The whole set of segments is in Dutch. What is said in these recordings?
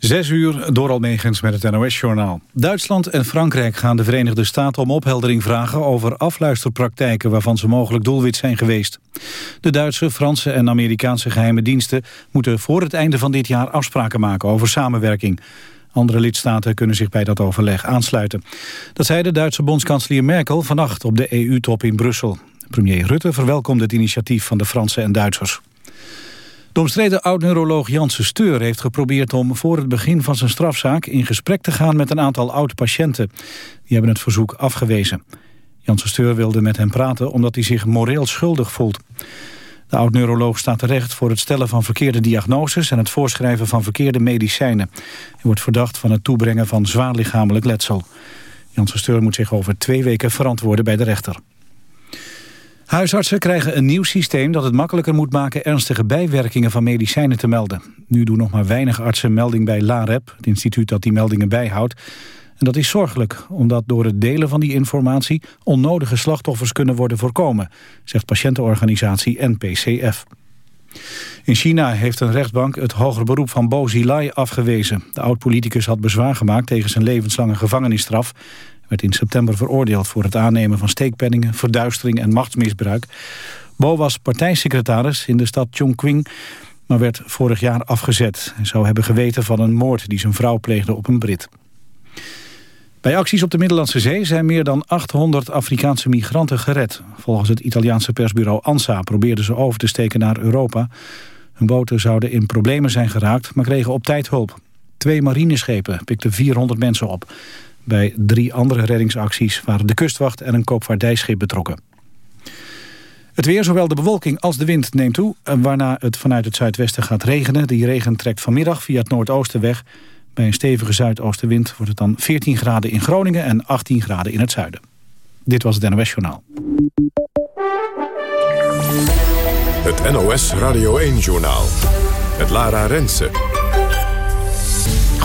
Zes uur door Almegens met het NOS-journaal. Duitsland en Frankrijk gaan de Verenigde Staten om opheldering vragen... over afluisterpraktijken waarvan ze mogelijk doelwit zijn geweest. De Duitse, Franse en Amerikaanse geheime diensten... moeten voor het einde van dit jaar afspraken maken over samenwerking. Andere lidstaten kunnen zich bij dat overleg aansluiten. Dat zei de Duitse bondskanselier Merkel vannacht op de EU-top in Brussel. Premier Rutte verwelkomde het initiatief van de Fransen en Duitsers. De omstreden oud-neuroloog Janssen Steur heeft geprobeerd om voor het begin van zijn strafzaak in gesprek te gaan met een aantal oud-patiënten. Die hebben het verzoek afgewezen. Janssen Steur wilde met hem praten omdat hij zich moreel schuldig voelt. De oud-neuroloog staat terecht voor het stellen van verkeerde diagnoses en het voorschrijven van verkeerde medicijnen. Hij wordt verdacht van het toebrengen van zwaar lichamelijk letsel. Janssen Steur moet zich over twee weken verantwoorden bij de rechter. Huisartsen krijgen een nieuw systeem dat het makkelijker moet maken ernstige bijwerkingen van medicijnen te melden. Nu doen nog maar weinig artsen melding bij LAREP, het instituut dat die meldingen bijhoudt. En dat is zorgelijk, omdat door het delen van die informatie onnodige slachtoffers kunnen worden voorkomen, zegt patiëntenorganisatie NPCF. In China heeft een rechtbank het hoger beroep van Bo Xilai afgewezen. De oud-politicus had bezwaar gemaakt tegen zijn levenslange gevangenisstraf werd in september veroordeeld voor het aannemen van steekpenningen, verduistering en machtsmisbruik. Bo was partijsecretaris in de stad Chongqing, maar werd vorig jaar afgezet. Hij zou hebben geweten van een moord die zijn vrouw pleegde op een Brit. Bij acties op de Middellandse Zee zijn meer dan 800 Afrikaanse migranten gered. Volgens het Italiaanse persbureau ANSA probeerden ze over te steken naar Europa. Hun boten zouden in problemen zijn geraakt, maar kregen op tijd hulp. Twee marineschepen pikten 400 mensen op. Bij drie andere reddingsacties waren de kustwacht en een koopvaardijschip betrokken. Het weer, zowel de bewolking als de wind neemt toe... waarna het vanuit het zuidwesten gaat regenen. Die regen trekt vanmiddag via het noordoosten weg. Bij een stevige zuidoostenwind wordt het dan 14 graden in Groningen... en 18 graden in het zuiden. Dit was het NOS Journaal. Het NOS Radio 1-journaal. Het Lara Rensen.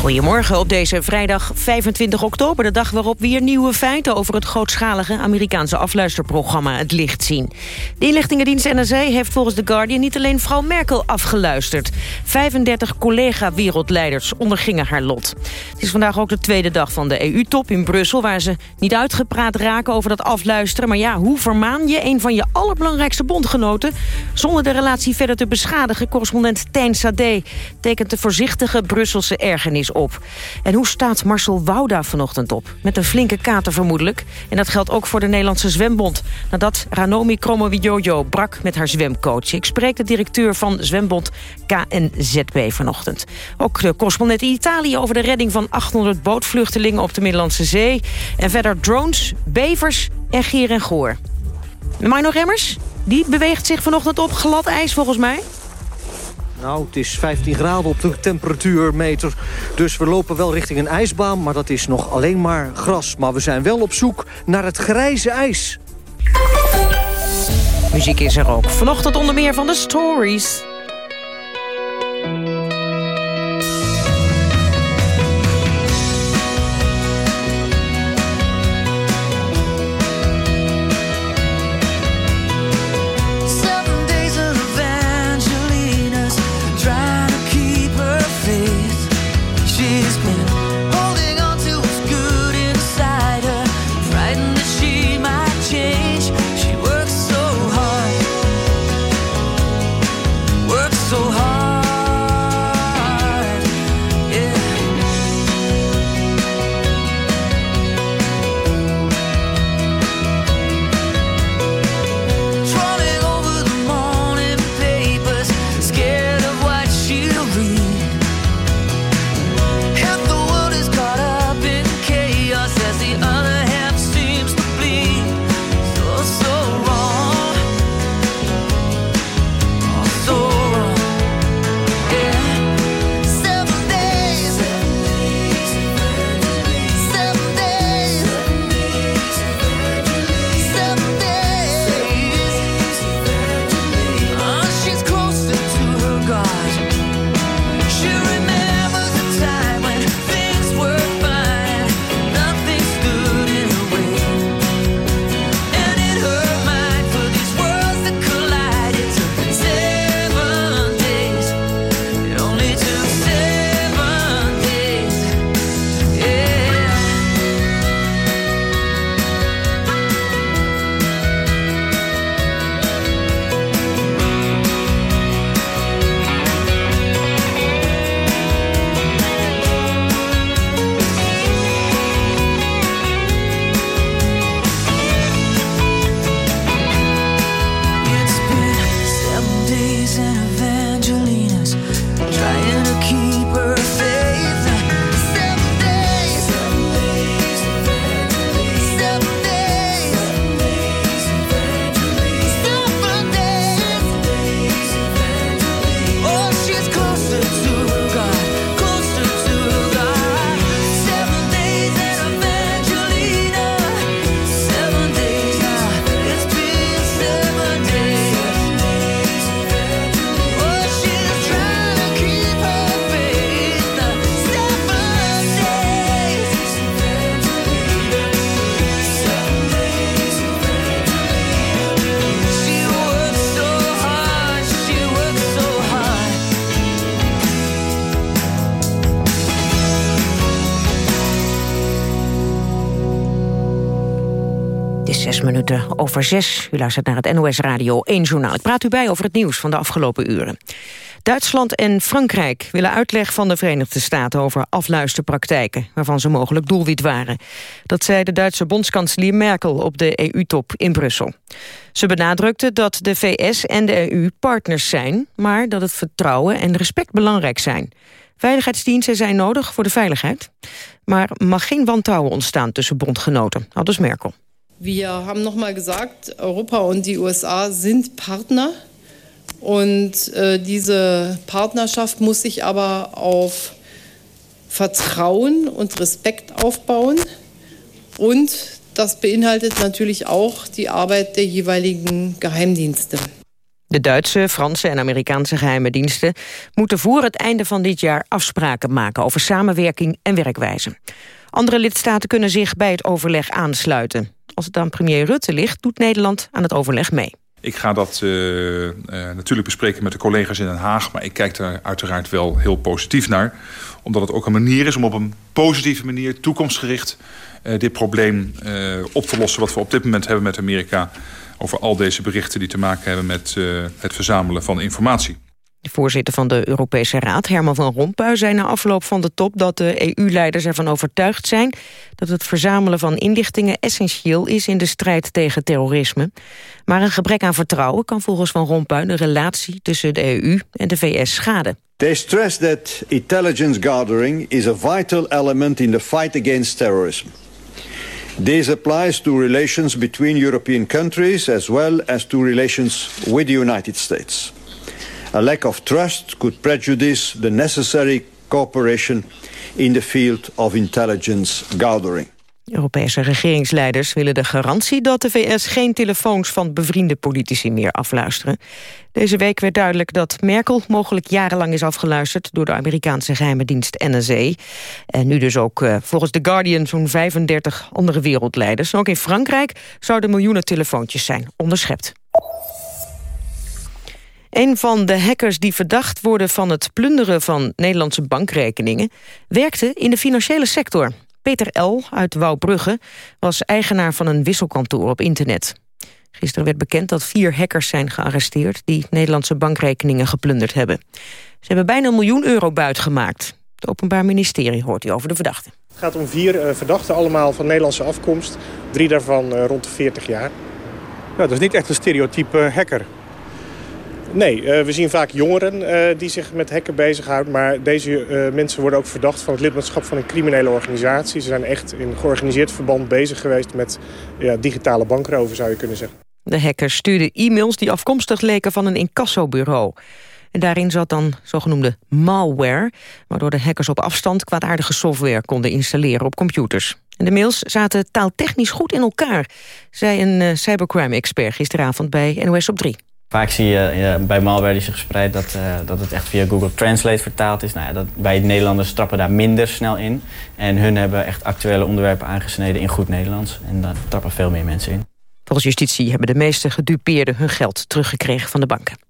Goedemorgen op deze vrijdag 25 oktober, de dag waarop weer nieuwe feiten over het grootschalige Amerikaanse afluisterprogramma het licht zien. De inlichtingendienst NSA heeft volgens The Guardian niet alleen vrouw Merkel afgeluisterd. 35 collega-wereldleiders ondergingen haar lot. Het is vandaag ook de tweede dag van de EU-top in Brussel, waar ze niet uitgepraat raken over dat afluisteren. Maar ja, hoe vermaan je een van je allerbelangrijkste bondgenoten zonder de relatie verder te beschadigen? Correspondent Tijn Sade tekent de voorzichtige Brusselse ergernis op. En hoe staat Marcel Wouda vanochtend op? Met een flinke kater vermoedelijk. En dat geldt ook voor de Nederlandse Zwembond. Nadat Ranomi Kromowidjojo brak met haar zwemcoach. Ik spreek de directeur van zwembond KNZB vanochtend. Ook de correspondent in Italië over de redding van 800 bootvluchtelingen op de Middellandse Zee. En verder drones, bevers en gier en goor. Mino Remmers, die beweegt zich vanochtend op glad ijs volgens mij. Nou, het is 15 graden op de temperatuurmeter. Dus we lopen wel richting een ijsbaan, maar dat is nog alleen maar gras. Maar we zijn wel op zoek naar het grijze ijs. Muziek is er ook. Vanochtend onder meer van de Stories. Over. U luistert naar het NOS Radio 1 Journaal. Ik praat u bij over het nieuws van de afgelopen uren. Duitsland en Frankrijk willen uitleg van de Verenigde Staten... over afluisterpraktijken, waarvan ze mogelijk doelwit waren. Dat zei de Duitse bondskanselier Merkel op de EU-top in Brussel. Ze benadrukte dat de VS en de EU partners zijn... maar dat het vertrouwen en respect belangrijk zijn. Veiligheidsdiensten zijn nodig voor de veiligheid. Maar mag geen wantrouwen ontstaan tussen bondgenoten, aldus Merkel. We hebben nogmaals gezegd, Europa en de USA zijn Partner. Und äh, diese Partnerschaft muss sich aber auf Vertrauen und Respekt aufbauen. Und das beinhaltet natürlich auch die Arbeit der jeweiligen Geheimdienste. De Duitse, Franse en Amerikaanse geheime diensten moeten voor het einde van dit jaar afspraken maken over samenwerking en werkwijze. Andere lidstaten kunnen zich bij het overleg aansluiten. Als het aan premier Rutte ligt, doet Nederland aan het overleg mee. Ik ga dat uh, uh, natuurlijk bespreken met de collega's in Den Haag... maar ik kijk daar uiteraard wel heel positief naar. Omdat het ook een manier is om op een positieve manier... toekomstgericht uh, dit probleem op te lossen... wat we op dit moment hebben met Amerika... over al deze berichten die te maken hebben met het verzamelen van informatie. De voorzitter van de Europese Raad, Herman van Rompuy, zei na afloop van de top dat de EU-leiders ervan overtuigd zijn dat het verzamelen van inlichtingen essentieel is in de strijd tegen terrorisme. Maar een gebrek aan vertrouwen kan volgens Van Rompuy de relatie tussen de EU en de VS schaden. They stress that intelligence gathering is a vital element in the fight against terrorism. This applies to relations between European countries as well as to relations with the United States. A lack of trust could prejudice the necessary cooperation in the field of intelligence gathering. Europese regeringsleiders willen de garantie dat de VS geen telefoons van bevriende politici meer afluisteren. Deze week werd duidelijk dat Merkel mogelijk jarenlang is afgeluisterd door de Amerikaanse geheime dienst NSA. En nu dus ook uh, volgens The Guardian zo'n 35 andere wereldleiders. Ook in Frankrijk zouden miljoenen telefoontjes zijn onderschept. Een van de hackers die verdacht worden van het plunderen van Nederlandse bankrekeningen... werkte in de financiële sector. Peter L. uit Wouwbrugge was eigenaar van een wisselkantoor op internet. Gisteren werd bekend dat vier hackers zijn gearresteerd... die Nederlandse bankrekeningen geplunderd hebben. Ze hebben bijna een miljoen euro buitgemaakt. Het Openbaar Ministerie hoort u over de verdachten. Het gaat om vier uh, verdachten, allemaal van Nederlandse afkomst. Drie daarvan uh, rond de 40 jaar. Ja, dat is niet echt een stereotype hacker. Nee, uh, we zien vaak jongeren uh, die zich met hacken bezighouden. Maar deze uh, mensen worden ook verdacht van het lidmaatschap van een criminele organisatie. Ze zijn echt in georganiseerd verband bezig geweest met ja, digitale bankroven, zou je kunnen zeggen. De hackers stuurden e-mails die afkomstig leken van een incassobureau. En daarin zat dan zogenoemde malware... waardoor de hackers op afstand kwaadaardige software konden installeren op computers. En de mails zaten taaltechnisch goed in elkaar... zei een cybercrime-expert gisteravond bij NOS op 3. Vaak zie je bij malware die zich verspreidt dat, uh, dat het echt via Google Translate vertaald is. Nou dat, wij Nederlanders trappen daar minder snel in. En hun hebben echt actuele onderwerpen aangesneden in goed Nederlands. En daar trappen veel meer mensen in. Volgens justitie hebben de meeste gedupeerden hun geld teruggekregen van de banken.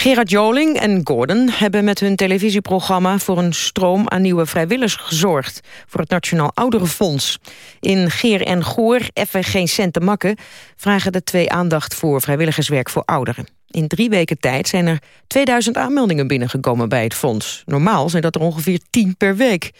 Gerard Joling en Gordon hebben met hun televisieprogramma... voor een stroom aan nieuwe vrijwilligers gezorgd... voor het Nationaal Ouderenfonds. In Geer en Goor, even geen cent te makken... vragen de twee aandacht voor vrijwilligerswerk voor ouderen. In drie weken tijd zijn er 2000 aanmeldingen binnengekomen bij het fonds. Normaal zijn dat er ongeveer 10 per week.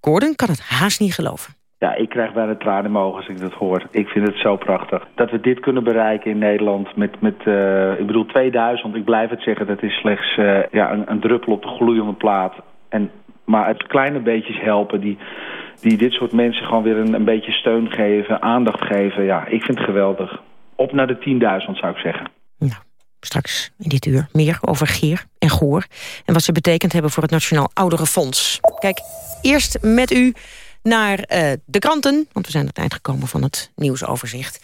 Gordon kan het haast niet geloven. Ja, ik krijg bijna tranen in mijn ogen als ik dat hoor. Ik vind het zo prachtig. Dat we dit kunnen bereiken in Nederland met, met uh, ik bedoel 2000, ik blijf het zeggen, dat is slechts uh, ja, een, een, druppel op de gloeiende plaat. En, maar het kleine beetjes helpen die, die dit soort mensen gewoon weer een, een beetje steun geven, aandacht geven. Ja, ik vind het geweldig. Op naar de 10.000 zou ik zeggen. Nou, straks in dit uur meer over Geer en Goor. En wat ze betekend hebben voor het Nationaal Ouderenfonds. Kijk, eerst met u naar uh, de kranten. Want we zijn aan het eind gekomen van het nieuwsoverzicht.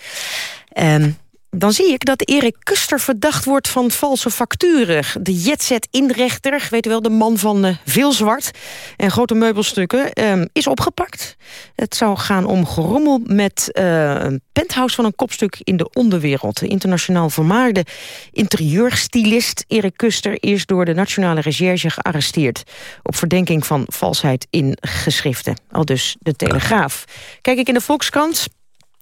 Um, dan zie ik dat Erik Kuster verdacht wordt van valse facturen. De jetset-inrechter, weet u wel, de man van uh, veel zwart... en grote meubelstukken, um, is opgepakt. Het zou gaan om gerommel met uh, een penthouse van een kopstuk in de onderwereld. De internationaal vermaarde interieurstylist Erik Kuster... is door de Nationale Recherche gearresteerd... op verdenking van valsheid in geschriften. Al dus de Telegraaf. Kijk ik in de Volkskrant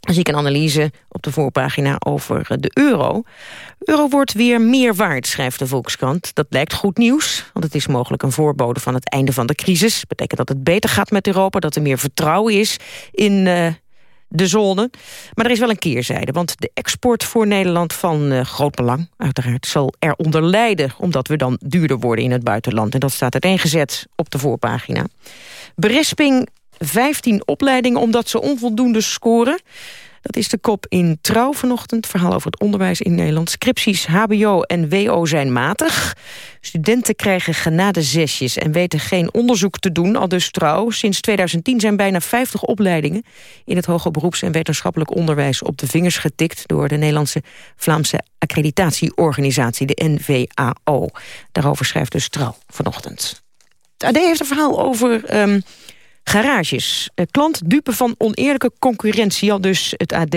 zie ik een analyse op de voorpagina over de euro. Euro wordt weer meer waard, schrijft de Volkskrant. Dat lijkt goed nieuws, want het is mogelijk een voorbode van het einde van de crisis. Betekent dat het beter gaat met Europa, dat er meer vertrouwen is in uh, de zone. Maar er is wel een keerzijde, want de export voor Nederland van uh, groot belang... uiteraard zal eronder lijden, omdat we dan duurder worden in het buitenland. En dat staat uiteengezet op de voorpagina. Berisping 15 opleidingen omdat ze onvoldoende scoren. Dat is de kop in Trouw vanochtend. Verhaal over het onderwijs in Nederland. Scripties hbo en wo zijn matig. Studenten krijgen genadezesjes en weten geen onderzoek te doen, al dus Trouw. Sinds 2010 zijn bijna 50 opleidingen... in het hoger beroeps- en wetenschappelijk onderwijs op de vingers getikt... door de Nederlandse Vlaamse accreditatieorganisatie, de NVAO. Daarover schrijft dus Trouw vanochtend. Het AD heeft een verhaal over... Um, Garages. Klant dupe van oneerlijke concurrentie, al dus het AD.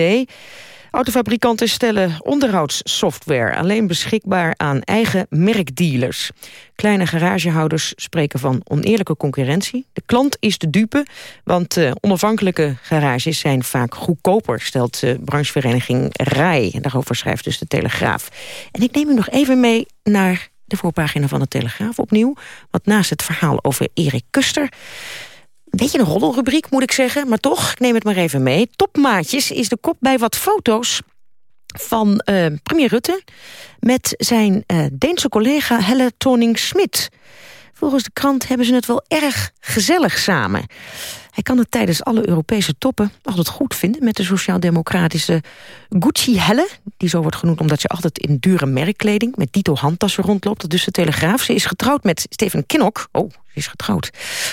Autofabrikanten stellen onderhoudssoftware alleen beschikbaar aan eigen merkdealers. Kleine garagehouders spreken van oneerlijke concurrentie. De klant is de dupe, want uh, onafhankelijke garages zijn vaak goedkoper, stelt uh, branchevereniging RAI. daarover schrijft dus de Telegraaf. En ik neem u nog even mee naar de voorpagina van de Telegraaf opnieuw. Want naast het verhaal over Erik Kuster beetje een roddelrubriek, moet ik zeggen. Maar toch, ik neem het maar even mee. Topmaatjes is de kop bij wat foto's van uh, premier Rutte... met zijn uh, Deense collega Helle Toning-Smit. Volgens de krant hebben ze het wel erg gezellig samen. Hij kan het tijdens alle Europese toppen altijd goed vinden... met de sociaal-democratische Gucci Helle. Die zo wordt genoemd omdat ze altijd in dure merkkleding... met dito handtassen rondloopt. Dus de Telegraaf. Ze is getrouwd met Stephen Kinnock. Oh, ze is getrouwd.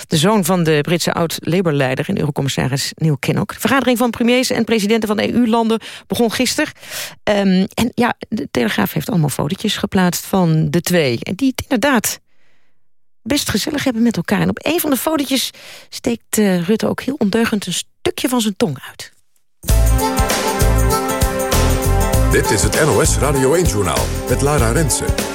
De zoon van de Britse oud-Labour-leider... en eurocommissaris Neil Kinnock. De vergadering van premiers en presidenten van de EU-landen begon gisteren. Um, en ja, de Telegraaf heeft allemaal fotootjes geplaatst van de twee. En die het inderdaad best gezellig hebben met elkaar. En op een van de fotootjes steekt uh, Rutte ook heel ondeugend een stukje van zijn tong uit. Dit is het NOS Radio 1-journaal met Lara Rensen.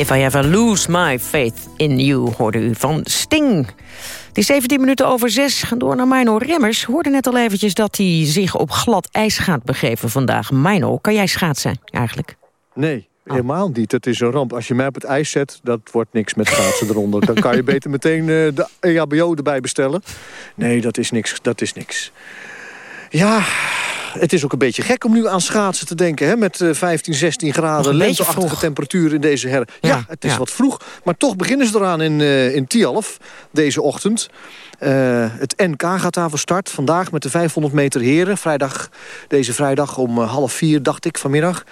If I ever lose my faith in you, hoorde u van Sting. Is 17 minuten over 6. Gaan door naar Mino Remmers. Hoorde net al eventjes dat hij zich op glad ijs gaat begeven vandaag. Mino, kan jij schaatsen eigenlijk? Nee. Helemaal niet. Het is een ramp. Als je mij op het ijs zet, dat wordt niks met schaatsen eronder. Dan kan je beter meteen uh, de EHBO erbij bestellen. Nee, dat is niks. Dat is niks. Ja, het is ook een beetje gek om nu aan schaatsen te denken. Hè? Met 15, 16 graden, lenteachtige temperatuur in deze her. Ja, ja het is wat vroeg. Maar toch beginnen ze eraan in, uh, in Tialf deze ochtend. Uh, het NK gaat daar van start. Vandaag met de 500 meter heren. Vrijdag, deze vrijdag om half vier, dacht ik, vanmiddag.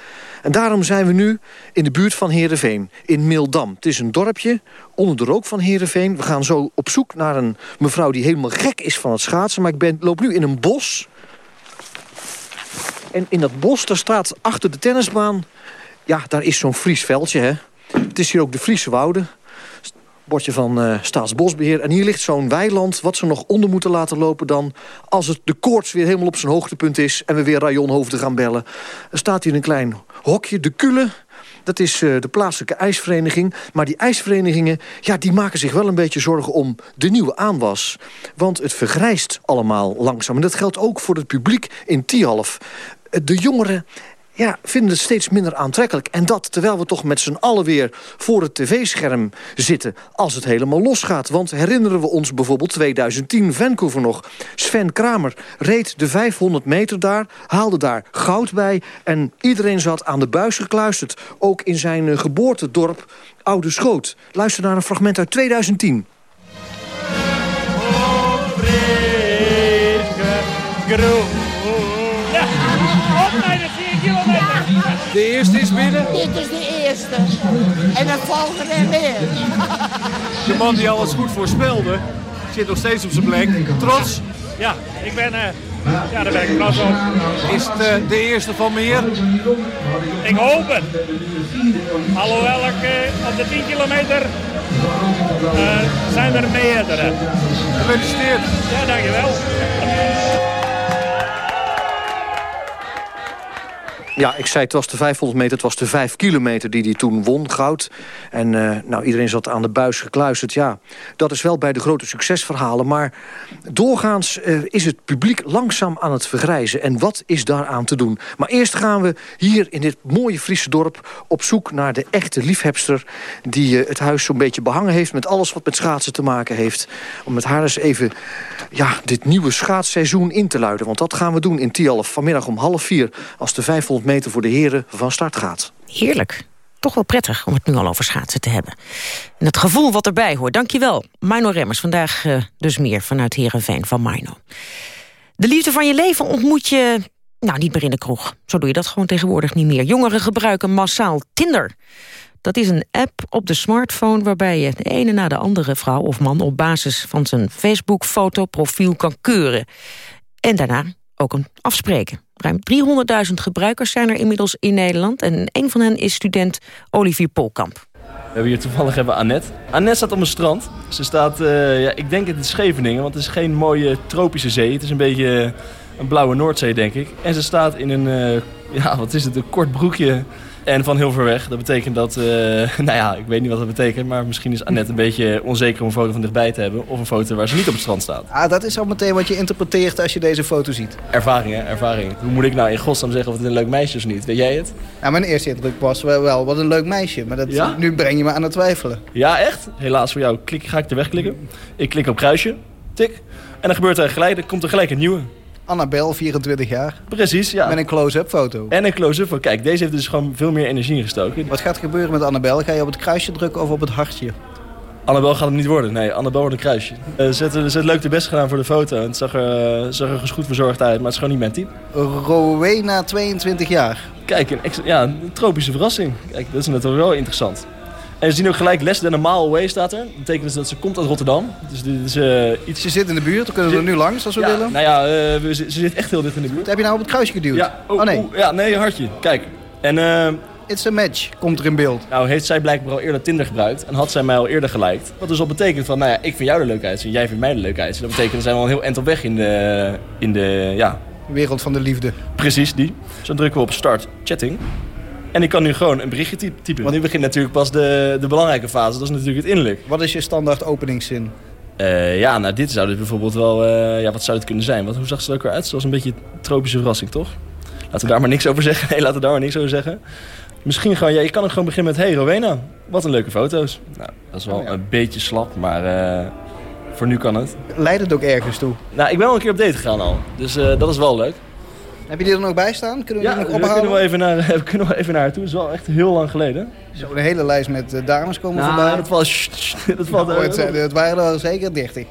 En daarom zijn we nu in de buurt van Heerenveen, in Mildam. Het is een dorpje onder de rook van Heerenveen. We gaan zo op zoek naar een mevrouw die helemaal gek is van het schaatsen. Maar ik ben, loop nu in een bos. En in dat bos, daar staat achter de tennisbaan... ja, daar is zo'n Fries veldje, hè. Het is hier ook de Friese Wouden bordje van uh, Staatsbosbeheer. En hier ligt zo'n weiland wat ze nog onder moeten laten lopen dan... als het de koorts weer helemaal op zijn hoogtepunt is... en we weer rajonhoofden gaan bellen. Er staat hier een klein hokje, de Kule... Dat is uh, de plaatselijke ijsvereniging. Maar die ijsverenigingen ja, die maken zich wel een beetje zorgen om de nieuwe aanwas. Want het vergrijst allemaal langzaam. En dat geldt ook voor het publiek in Tialf. De jongeren ja, vinden het steeds minder aantrekkelijk. En dat terwijl we toch met z'n allen weer voor het tv-scherm zitten... als het helemaal losgaat. Want herinneren we ons bijvoorbeeld 2010 Vancouver nog. Sven Kramer reed de 500 meter daar, haalde daar goud bij... en iedereen zat aan de buis gekluisterd. Ook in zijn eh, geboortedorp Oude Schoot. Luister naar een fragment uit 2010. De eerste is binnen? Dit is de eerste. En dan volgen er meer. De man die alles goed voorspelde, zit nog steeds op zijn plek. Trots? Ja, ik ben, uh, ja, daar ben ik trots op. Is het uh, de eerste van meer? Ik hoop het. Alhoewel ik uh, op de 10 kilometer zijn er meerdere. Gefeliciteerd. Ja, dankjewel. Ja, ik zei het was de 500 meter, het was de 5 kilometer die hij toen won, goud. En uh, nou, iedereen zat aan de buis gekluisterd. Ja, dat is wel bij de grote succesverhalen. Maar doorgaans uh, is het publiek langzaam aan het vergrijzen. En wat is daaraan te doen? Maar eerst gaan we hier in dit mooie Friese dorp... op zoek naar de echte liefhebster... die uh, het huis zo'n beetje behangen heeft met alles wat met schaatsen te maken heeft. Om met haar eens even ja, dit nieuwe schaatsseizoen in te luiden. Want dat gaan we doen in Tialf vanmiddag om half vier... als de 500 meter voor de heren van start gaat. Heerlijk. Toch wel prettig om het nu al over schaatsen te hebben. En het gevoel wat erbij hoort. Dankjewel, Mino Remmers. Vandaag uh, dus meer vanuit Herenveen van Mino. De liefde van je leven ontmoet je nou, niet meer in de kroeg. Zo doe je dat gewoon tegenwoordig niet meer. Jongeren gebruiken massaal Tinder. Dat is een app op de smartphone waarbij je de ene na de andere vrouw of man... op basis van zijn Facebook-fotoprofiel kan keuren. En daarna ook een afspreken. Ruim 300.000 gebruikers zijn er inmiddels in Nederland... en een van hen is student Olivier Polkamp. We hebben hier toevallig hebben Annette. Annette staat op een strand. Ze staat, uh, ja, ik denk het is Scheveningen, want het is geen mooie tropische zee. Het is een beetje een blauwe Noordzee, denk ik. En ze staat in een, uh, ja, wat is het, een kort broekje en van heel ver weg. Dat betekent dat, uh, nou ja, ik weet niet wat dat betekent. Maar misschien is Annette een beetje onzeker om een foto van dichtbij te hebben. Of een foto waar ze niet op het strand staat. Ah, dat is al meteen wat je interpreteert als je deze foto ziet. Ervaring, hè? Ervaring. Hoe moet ik nou in godsnaam zeggen of het een leuk meisje is of niet? Weet jij het? Ja, mijn eerste indruk was wel, wel wat een leuk meisje. Maar dat, ja? nu breng je me aan het twijfelen. Ja, echt? Helaas voor jou klik, ga ik er wegklikken. Ik klik op kruisje. Tik. En dan gebeurt er gelijk, er komt er gelijk een nieuwe. Annabel, 24 jaar. Precies, ja. Met een close-up foto. En een close-up foto. Kijk, deze heeft dus gewoon veel meer energie gestoken. Wat gaat er gebeuren met Annabel? Ga je op het kruisje drukken of op het hartje? Annabel gaat het niet worden. Nee, Annabel wordt een kruisje. Uh, ze, heeft, ze leuk de best gedaan voor de foto. En het zag er, uh, zag er goed verzorgd uit, maar het is gewoon niet mijn type. Rowena, 22 jaar. Kijk, een, ja, een tropische verrassing. Kijk, dat is natuurlijk wel interessant. En we zien ook gelijk less than a mile away staat er. Dat betekent dus dat ze komt uit Rotterdam. Dus dit is uh, iets... Ze zit in de buurt, dan kunnen we er nu langs als we ja, willen. Nou ja, uh, we, ze, zit echt heel dicht in de buurt. Heb je nou op het kruisje geduwd? Ja. Oh, oh nee. Oh, ja, nee, hartje. Kijk. En... Uh, It's a match, komt er in beeld. Nou, heeft zij blijkbaar al eerder Tinder gebruikt en had zij mij al eerder geliked. Wat dus al betekent van, nou ja, ik vind jou de leuk uitzien, jij vindt mij de leuk uitzien. Dat betekent, dat zijn we al heel eind op weg in de, in de, ja... Wereld van de liefde. Precies, die. Dus dan drukken we op start chatting. En ik kan nu gewoon een berichtje typen. Want nu begint natuurlijk pas de, de belangrijke fase. Dat is natuurlijk het innerlijk. Wat is je standaard openingszin? Uh, ja, nou dit zou dus bijvoorbeeld wel... Uh, ja, wat zou het kunnen zijn? Wat, hoe zag ze er ook weer uit? Zoals een beetje tropische verrassing, toch? Laten we daar maar niks over zeggen. Nee, laten we daar maar niks over zeggen. Misschien gewoon... Ja, je kan ook gewoon beginnen met... Hey Rowena, wat een leuke foto's. Nou, dat is wel oh, een beetje slap, maar... Uh, voor nu kan het. Leidt het ook ergens toe? Nou, ik ben al een keer op date gegaan al. Dus dat is wel leuk. Heb je die er nog bij staan? Kunnen we ja, die nog ophalen? kunnen we even naar, we kunnen wel even naar haar toe. Dat is wel echt heel lang geleden. Zo, een hele lijst met uh, dames komen nou, voorbij. Dat was... dat valt, nou, het, het, waren er zeker 30.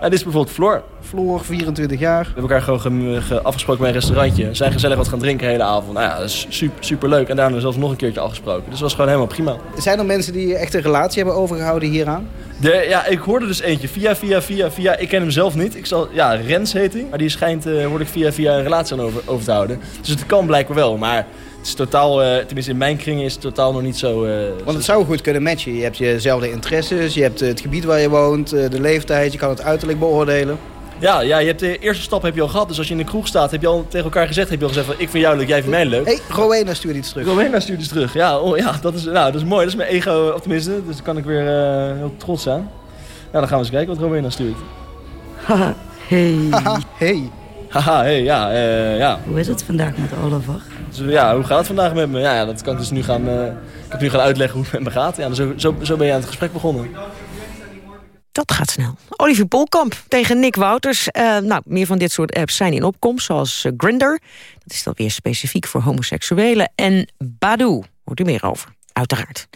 Dit is bijvoorbeeld Floor. Floor, 24 jaar. We hebben elkaar gewoon ge, afgesproken bij een restaurantje. Zijn gezellig wat gaan drinken de hele avond. Nou ja, dat is super, super leuk. En daarna zelfs nog een keertje afgesproken. Dus dat was gewoon helemaal prima. Zijn er mensen die echt een relatie hebben overgehouden hieraan? De, ja, ik hoorde dus eentje. Via, via, via, via. Ik ken hem zelf niet. Ik zal, ja, Rens heet hij. Maar die schijnt, uh, hoorde ik via, via een relatie aan over, over te houden. Dus het kan blijkbaar wel. Maar het is totaal, uh, tenminste in mijn kringen is het totaal nog niet zo... Uh, Want het zou goed kunnen matchen. Je hebt jezelfde interesses, je hebt het gebied waar je woont, de leeftijd, je kan het uiterlijk beoordelen. Ja, ja, je hebt de eerste stap heb je al gehad. Dus als je in de kroeg staat, heb je al tegen elkaar gezegd... heb je al gezegd van, ik vind jou leuk, jij vindt mij leuk. Hé, hey, Rowena stuurt iets terug. Rowena stuurt iets terug. Ja, oh, ja dat, is, nou, dat is mooi. Dat is mijn ego, optimisten. Dus daar kan ik weer uh, heel trots aan. Ja, dan gaan we eens kijken wat Rowena stuurt. Haha, hey. Haha, hey. Haha, hey, ja, uh, ja. Hoe is het vandaag met Oliver? Dus, ja, hoe gaat het vandaag met me? Ja, ja dat kan ik dus nu gaan, uh, ik heb nu gaan uitleggen hoe het met me gaat. Ja, zo, zo, zo ben je aan het gesprek begonnen. Dat gaat snel. Olivier Polkamp tegen Nick Wouters. Uh, nou, meer van dit soort apps zijn in opkomst, zoals uh, Grindr. Dat is dan weer specifiek voor homoseksuelen. En Badoo, hoort u meer over, uiteraard.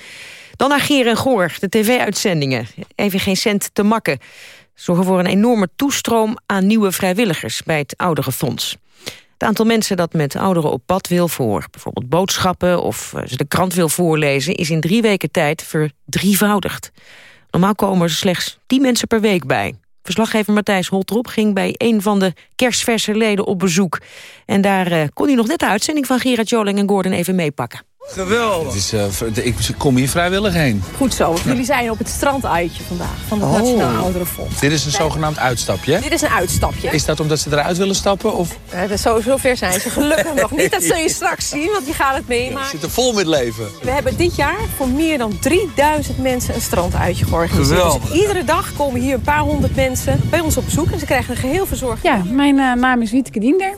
Dan naar Geer en Goor, de tv-uitzendingen. Even geen cent te makken. Zorgen voor een enorme toestroom aan nieuwe vrijwilligers... bij het Ouderenfonds. Het aantal mensen dat met ouderen op pad wil voor bijvoorbeeld boodschappen... of eh, ze de krant wil voorlezen, is in drie weken tijd verdrievoudigd. Normaal komen er slechts 10 mensen per week bij. Verslaggever Matthijs Holtrop ging bij een van de kerstverse leden op bezoek. En daar uh, kon hij nog net de uitzending van Gerard Joling en Gordon even meepakken. Geweldig. Het is, uh, ik kom hier vrijwillig heen. Goed zo, jullie zijn op het stranduitje vandaag van het oh. Nationaal Ouderenfonds. Dit is een zogenaamd uitstapje? Dit is een uitstapje. Is dat omdat ze eruit willen stappen? Of? Uh, zo, zover zijn ze gelukkig nog niet. Dat zul je straks zien, want je gaat het meemaken. Ze zitten vol met leven. We hebben dit jaar voor meer dan 3000 mensen een stranduitje georganiseerd. Geweldig. Dus iedere dag komen hier een paar honderd mensen bij ons op bezoek. En ze krijgen een geheel verzorgd. Ja, mijn uh, naam is Wietke Diender.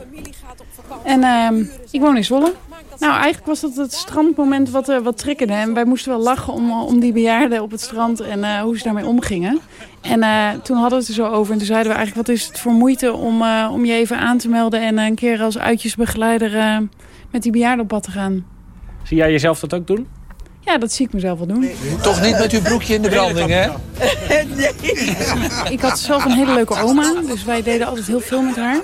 En ehm, ik woon in Zwolle. Nou, eigenlijk was dat het strandmoment wat, uh, wat triggerde. En wij moesten wel lachen om, eh, om die bejaarden op het strand en uh, hoe ze daarmee omgingen. En uh, toen hadden we het er zo over. En toen zeiden we eigenlijk, wat is het voor moeite om, om je even aan te melden... en een keer als uitjesbegeleider met die bejaarden op pad te gaan. Zie jij jezelf dat ook doen? Ja, dat zie ik mezelf wel doen. Toch niet met uw broekje in de branding, hè? Nee. Ik had zelf een hele leuke oma, dus wij deden altijd heel veel met haar.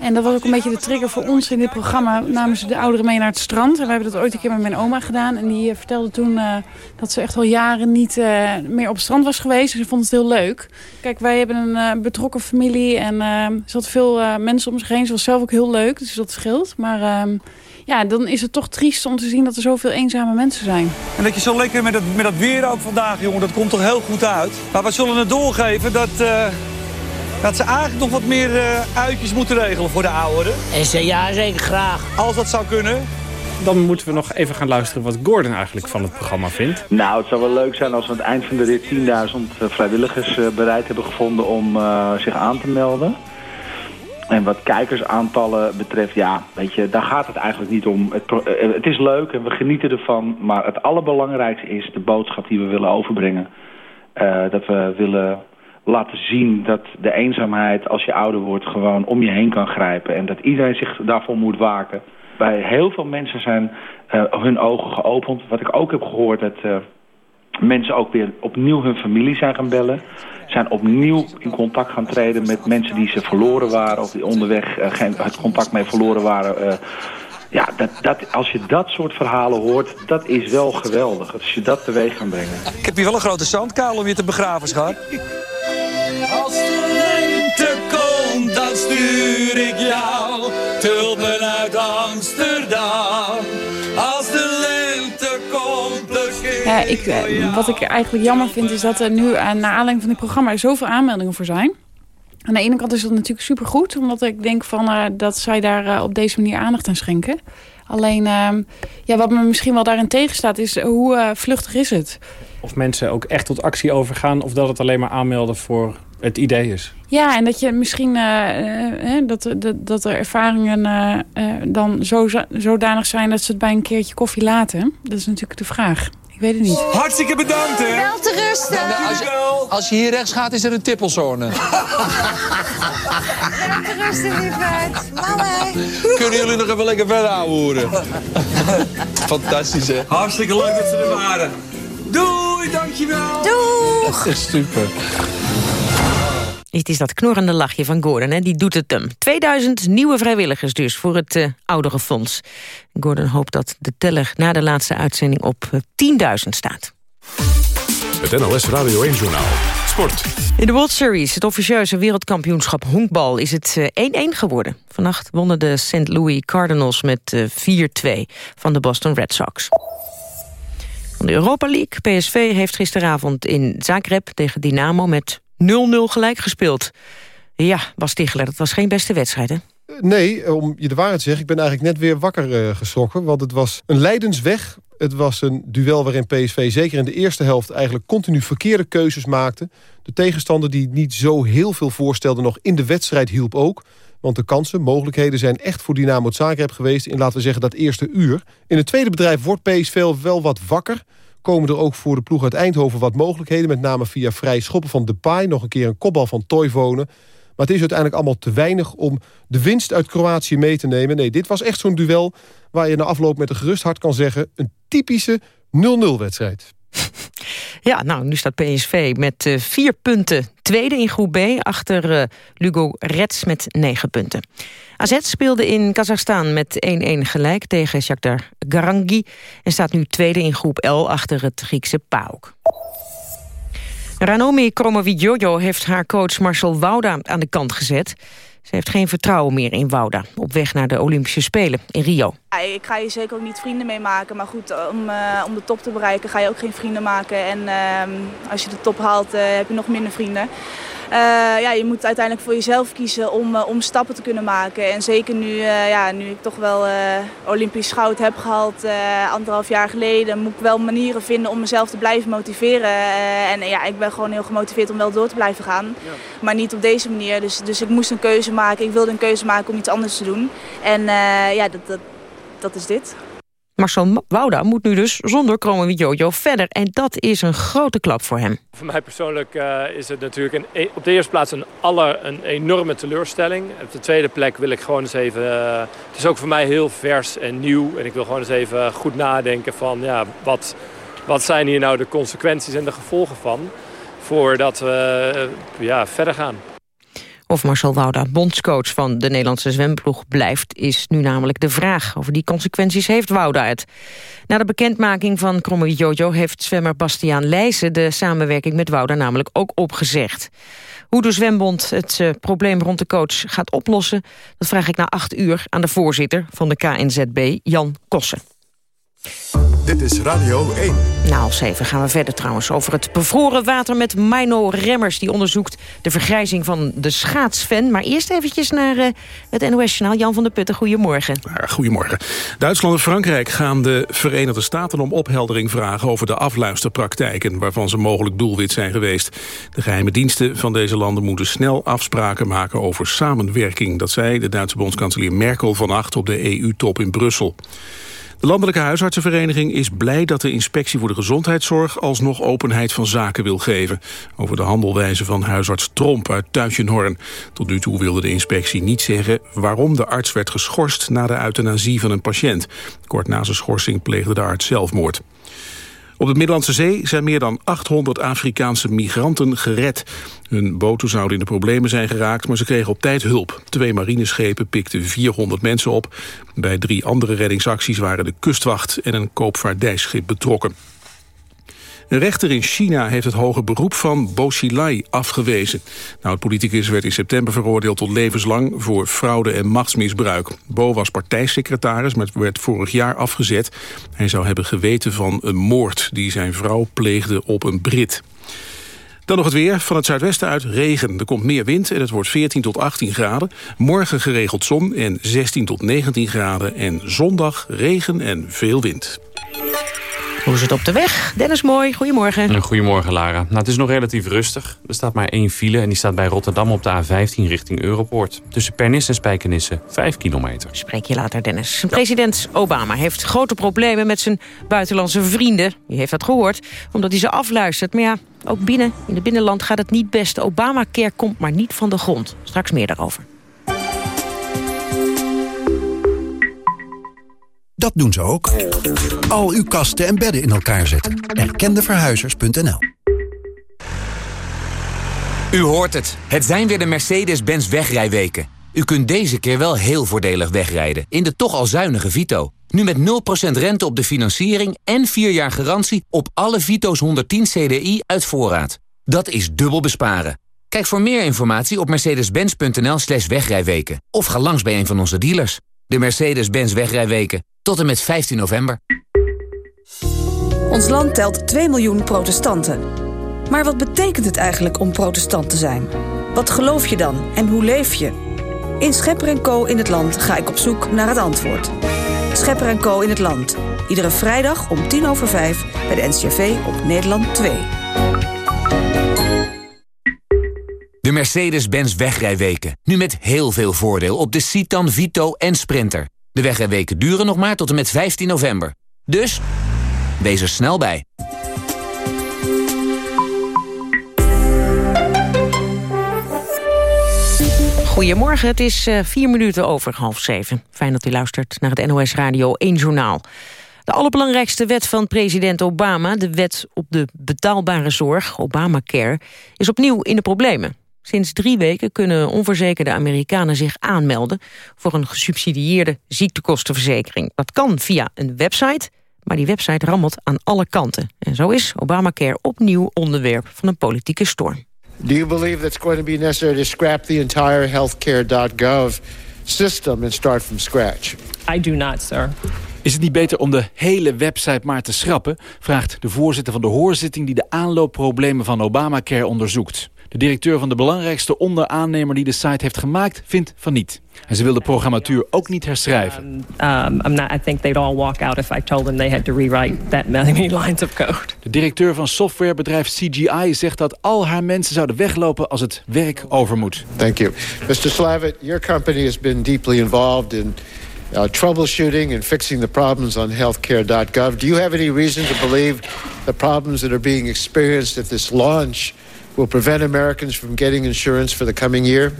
En dat was ook een beetje de trigger voor ons in dit programma. Namen ze de ouderen mee naar het strand. En we hebben dat ooit een keer met mijn oma gedaan. En die eh, vertelde toen uh, dat ze echt al jaren niet uh, meer op het strand was geweest. Dus ze vond het heel leuk. Kijk, wij hebben een betrokken familie. En er zat veel mensen om zich heen. Ze was zelf ook heel leuk, dus dat scheelt. Maar ehm, ja, dan is het toch triest om te zien dat er zoveel eenzame mensen zijn. En dat je zo lekker met dat, met dat weer ook vandaag, jongen, dat komt toch heel goed uit. Maar we zullen het doorgeven dat dat ze eigenlijk nog wat meer uh, uitjes moeten regelen voor de ouderen. En ze, ja, zeker graag. Als dat zou kunnen. Dan moeten we nog even gaan luisteren wat Gordon eigenlijk van het programma vindt. Nou, het zou wel leuk zijn als we aan het eind van de rit 10.000 eh, vrijwilligers uh, bereid hebben gevonden om uh, zich aan te melden. En wat kijkersaantallen betreft, ja, weet je, daar gaat het eigenlijk niet om. Het, het is leuk en we genieten ervan, maar het allerbelangrijkste is de boodschap die we willen overbrengen. dat we willen laten zien dat de eenzaamheid als je ouder wordt gewoon om je heen kan grijpen. En dat iedereen zich daarvoor moet waken. Bij heel veel mensen zijn uh, hun ogen geopend. Wat ik ook heb gehoord dat uh, mensen ook weer opnieuw hun familie zijn gaan bellen. Zijn opnieuw in contact gaan treden met mensen die ze verloren waren. Of die onderweg uh, geen, het contact mee verloren waren. ja, dat, dat, als je dat soort verhalen hoort, dat is wel geweldig. Als je dat teweeg kan brengen. Ik heb hier wel een grote zandkuil om je te begraven, schat. Stuur ik jou tulpen uit Amsterdam. Als de lente komt, dan ja, ik, eh, Wat ik eigenlijk jammer vind, is dat er nu uh, naar aanleiding van dit programma er zoveel aanmeldingen voor zijn. Aan de ene kant is dat natuurlijk supergoed, omdat ik denk van, uh, dat zij daar op deze manier aandacht aan schenken. Alleen, ehm, ja, wat me misschien wel daarin tegenstaat is hoe uh, vluchtig is het? Of mensen ook echt tot actie overgaan of dat het alleen maar aanmelden voor het idee is. Ja, en dat je misschien uh, uh, dat, dat, dat er ervaringen dan zo, zodanig zijn dat ze het bij een keertje koffie laten. Dat is natuurlijk de vraag. Ik weet het niet. Hartstikke bedankt, hè? Wel te rusten. Nou, nou, als, je, als, je, hier rechts gaat, is er een tippelzone. Wel te rusten, lieverd. Mama. Kunnen jullie nog even lekker verder houden? Fantastisch, hè? Hartstikke leuk dat ze er waren. Doei, dankjewel. Doei. Super. Het is dat knorrende lachje van Gordon, hè? die doet het hem. 2000 nieuwe vrijwilligers dus voor het uh, Oudere Fonds. Gordon hoopt dat de teller na de laatste uitzending op 10.000 staat. Het NLS Radio 1 Journaal. Sport. In de World Series, het officieuze wereldkampioenschap honkbal, is het 1-1 geworden. Vannacht wonnen de St. Louis Cardinals met 4-2 van de Boston Red Sox. Van de Europa League, PSV heeft gisteravond in Zagreb tegen Dynamo met 0-0 gelijk gespeeld. Ja, Bas Ticheler, dat was geen beste wedstrijd, hè? Nee, om je de waarheid te zeggen, ik ben eigenlijk net weer wakker uh, geschrokken. Want het was een leidensweg. Het was een duel waarin PSV zeker in de eerste helft... eigenlijk continu verkeerde keuzes maakte. De tegenstander die niet zo heel veel voorstelde nog in de wedstrijd hielp ook. Want de kansen, mogelijkheden zijn echt voor Dynamo Zagreb geweest... in laten we zeggen dat eerste uur. In het tweede bedrijf wordt PSV wel wat wakker komen er ook voor de ploeg uit Eindhoven wat mogelijkheden. Met name via vrij schoppen van Depay. Nog een keer een kopbal van Toivonen. Maar het is uiteindelijk allemaal te weinig om de winst uit Kroatië mee te nemen. Nee, dit was echt zo'n duel waar je na afloop met een gerust hart kan zeggen... een typische 0-0 wedstrijd. Ja, nou, nu staat PSV met uh, vier punten tweede in groep B... achter uh, Lugo Reds met negen punten. AZ speelde in Kazachstan met 1-1 gelijk tegen Shakhtar Garangi... en staat nu tweede in groep L achter het Griekse PAOK. Ranomi Kromowidjojo heeft haar coach Marcel Wouda aan de kant gezet. Ze heeft geen vertrouwen meer in Wouda, op weg naar de Olympische Spelen in Rio. Ja, ik ga je zeker ook niet vrienden mee maken, maar goed, om, uh, om de top te bereiken ga je ook geen vrienden maken. En uh, als je de top haalt, uh, heb je nog minder vrienden. Uh, ja, je moet uiteindelijk voor jezelf kiezen om, uh, om stappen te kunnen maken. En zeker nu, uh, ja, nu ik toch wel Olympisch goud heb gehaald anderhalf jaar geleden... moet ik wel manieren vinden om mezelf te blijven motiveren. en ja, ik ben gewoon heel gemotiveerd om wel door te blijven gaan. Ja. Maar niet op deze manier. Dus, dus ik moest een keuze maken. Ik wilde een keuze maken om iets anders te doen. En ja, dat, dat, dat is dit. Marcel Wouda moet nu dus zonder Kromo Jojo verder. En dat is een grote klap voor hem. Voor mij persoonlijk uh, is het natuurlijk een, e- op de eerste plaats een, aller, een enorme teleurstelling. Op de tweede plek wil ik gewoon eens even... Uh, het is ook voor mij heel vers en nieuw. En ik wil gewoon eens even goed nadenken van... Ja, wat, wat zijn hier nou de consequenties en de gevolgen van... voordat we uh, ja, verder gaan. Of Marcel Wouda, bondscoach van de Nederlandse zwemploeg, blijft... is nu namelijk de vraag. Over die consequenties heeft Wouda het. Na de bekendmaking van Kromme Jojo heeft zwemmer Bastiaan Leijzen... de samenwerking met Wouda namelijk ook opgezegd. Hoe de zwembond het uh, probleem rond de coach gaat oplossen... dat vraag ik na acht uur aan de voorzitter van de KNZB, Jan Kossen. Dit is Radio 1. Nou, als even gaan we verder trouwens over het bevroren water met Mino Remmers. Die onderzoekt de vergrijzing van de schaatsfan. Maar eerst eventjes naar uh, het NOS-journaal. Jan van der Putten, goedemorgen. Ja, goedemorgen. Duitsland en Frankrijk gaan de Verenigde Staten om opheldering vragen... over de afluisterpraktijken waarvan ze mogelijk doelwit zijn geweest. De geheime diensten van deze landen moeten snel afspraken maken over samenwerking. Dat zei de Duitse bondskanselier Merkel vannacht op de EU-top in Brussel. De Landelijke Huisartsenvereniging is blij dat de Inspectie voor de Gezondheidszorg alsnog openheid van zaken wil geven. Over de handelwijze van huisarts Tromp uit Tuitjenhorn. Tot nu toe wilde de inspectie niet zeggen waarom de arts werd geschorst na de euthanasie van een patiënt. Kort na zijn schorsing pleegde de arts zelfmoord. Op de Middellandse Zee zijn meer dan 800 Afrikaanse migranten gered. Hun boten zouden in de problemen zijn geraakt, maar ze kregen op tijd hulp. Twee marineschepen pikten 400 mensen op. Bij drie andere reddingsacties waren de kustwacht en een koopvaardijschip betrokken. Een rechter in China heeft het hoge beroep van Bo Xilai afgewezen. Nou, het politicus werd in september veroordeeld tot levenslang... voor fraude en machtsmisbruik. Bo was partijsecretaris, maar werd vorig jaar afgezet. Hij zou hebben geweten van een moord die zijn vrouw pleegde op een Brit. Dan nog het weer. Van het zuidwesten uit regen. Er komt meer wind en het wordt 14 tot 18 graden. Morgen geregeld zon en 16 tot 19 graden. En zondag regen en veel wind. Hoe is het op de weg? Dennis Mooi, goedemorgen. Goedemorgen, Lara. Nou, het is nog relatief rustig. Er staat maar één file en die staat bij Rotterdam op de A15 richting Europoort. Tussen Pernis en Spijkenisse, 5 kilometer. Spreek je later, Dennis. President Obama heeft grote problemen met zijn buitenlandse vrienden. U heeft dat gehoord, omdat hij ze afluistert. Maar ja, ook binnen, in het binnenland gaat het niet best. Obamacare komt maar niet van de grond. Straks meer daarover. Dat doen ze ook. Al uw kasten en bedden in elkaar zetten. Erkendeverhuizers.nl U hoort het. Het zijn weer de Mercedes-Benz wegrijweken. U kunt deze keer wel heel voordelig wegrijden in de toch al zuinige Vito. Nu met 0% rente op de financiering en 4 jaar garantie op alle Vito's 110 CDI uit voorraad. Dat is dubbel besparen. Kijk voor meer informatie op mercedes-benz.nl slash wegrijweken. Of ga langs bij een van onze dealers. De Mercedes-Benz wegrijweken. Tot en met 15 november. Ons land telt 2 miljoen protestanten. Maar wat betekent het eigenlijk om protestant te zijn? Wat geloof je dan en hoe leef je? In Schepper Co. in het Land ga ik op zoek naar het antwoord. Schepper Co. in het Land. Iedere vrijdag om tien over vijf bij de NCRV op Nederland 2. De Mercedes-Benz wegrijweken. Nu met heel veel voordeel op de Citan, Vito en Sprinter. De wegrijweken duren nog maar tot en met 15 november. Dus, wees er snel bij. Goedemorgen, het is uh, vier minuten over half zeven. Fijn dat u luistert naar het NOS Radio 1 Journaal. De allerbelangrijkste wet van president Obama, de wet op de betaalbare zorg, Obamacare, is opnieuw in de problemen. Sinds drie weken kunnen onverzekerde Amerikanen zich aanmelden... voor een gesubsidieerde ziektekostenverzekering. Dat kan via een website, maar die website rammelt aan alle kanten. En zo is Obamacare opnieuw onderwerp van een politieke storm. Do you believe that it's going to be necessary to scrap the entire healthcare.gov system and start from scratch? I do not, sir. Is het niet beter om de hele website maar te schrappen? Vraagt de voorzitter van de hoorzitting die de aanloopproblemen van Obamacare onderzoekt. De directeur van de belangrijkste onderaannemer die de site heeft gemaakt, vindt van niet. En ze wil de programmatuur ook niet herschrijven. Um, not, I think they'd all walk out if I told them they had to rewrite that many lines of code. De directeur van softwarebedrijf CGI zegt dat al haar mensen zouden weglopen als het werk over moet. Thank you. Mr. Slavitt, your company has been deeply involved in uh, troubleshooting and fixing the problems on healthcare.gov. Do you have any reason to believe the problems that are being experienced at this launch will prevent Americans from getting insurance for the coming year?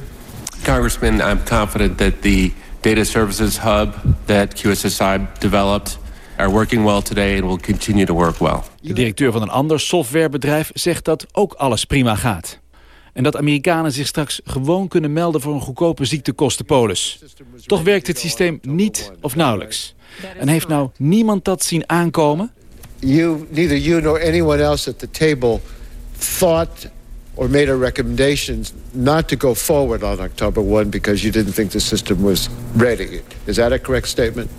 Congressman, I'm confident that the data services hub that QSSI developed are working well today and will continue to work well. De directeur van een ander softwarebedrijf zegt dat ook alles prima gaat. En dat Amerikanen zich straks gewoon kunnen melden voor een goedkope ziektekostenpolis. Toch werkt het systeem niet of nauwelijks. En heeft nou niemand dat zien aankomen? You, neither you nor anyone else at the table thought or made a recommendation not to go forward on October 1 because you didn't think the system was ready. Is that a correct statement?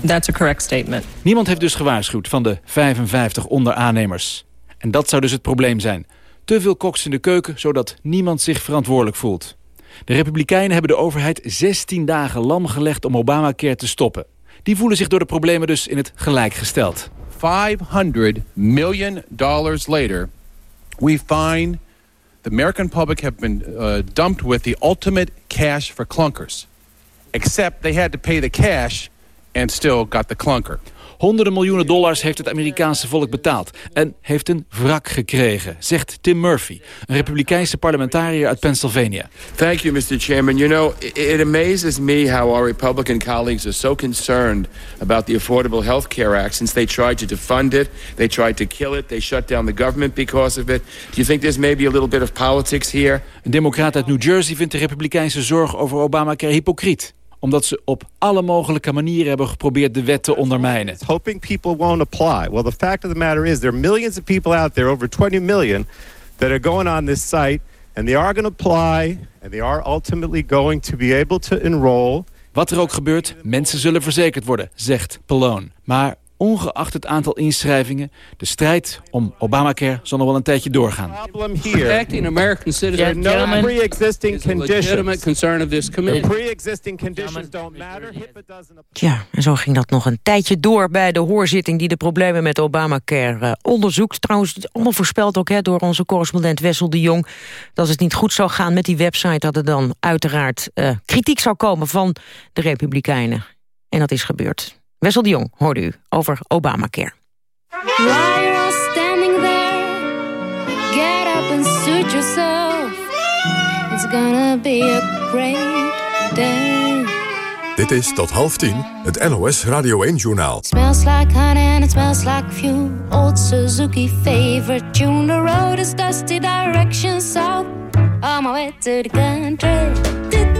That's a correct statement. Niemand heeft dus gewaarschuwd van de 55 onderaannemers. En dat zou dus het probleem zijn. Te veel koks in de keuken, zodat niemand zich verantwoordelijk voelt. De Republikeinen hebben de overheid 16 dagen lam gelegd om Obamacare te stoppen. Die voelen zich door de problemen dus in het gelijk gesteld. 500 million dollars later, we find the American public have been uh, dumped with the ultimate cash for clunkers. Except they had to pay the cash and still got the clunker. Honderden miljoenen dollars heeft het Amerikaanse volk betaald. En heeft een wrak gekregen, zegt Tim Murphy, een republikeinse parlementariër uit Pennsylvania. Thank you, Mr. Chairman. You know, it amazes me how our Republican colleagues are so concerned about the Affordable Health Care Act since they tried to defund it, they tried to kill it, they shut down the government because of it. Do you think there's maybe a little bit of politics here? Een democraat uit New Jersey vindt de republikeinse zorg over Obamacare hypocriet omdat ze op alle mogelijke manieren hebben geprobeerd de wet te ondermijnen. Hoping people won't apply. Well, the fact of the matter is there are millions of people out there, over 20 million, that are going on this site and they are going to apply and they are ultimately going to be able to enroll. Wat er ook gebeurt, mensen zullen verzekerd worden, zegt Pallone. Maar ongeacht het aantal inschrijvingen. De strijd om Obamacare zal nog wel een tijdje doorgaan. Protecting American citizens There are no pre-existing is a legitimate conditions. concern of this The committee. pre-existing conditions don't matter. HIPAA doesn't Tja, en zo ging dat nog een tijdje door bij de hoorzitting... die de problemen met Obamacare eh, onderzoekt. Trouwens, allemaal voorspeld ook hè, door onze correspondent Wessel de Jong... dat als het niet goed zou gaan met die website... dat er dan uiteraard eh, kritiek zou komen van de Republikeinen. En dat is gebeurd. Wessel de Jong hoorde u over Obamacare. While you're standing there, get up and suit yourself. It's gonna be a great day. Dit is tot half tien het NOS Radio 1-journaal. Smells like honey and it smells like fuel. Old Suzuki favorite tune. The road is dusty, direction south. On my way to the country.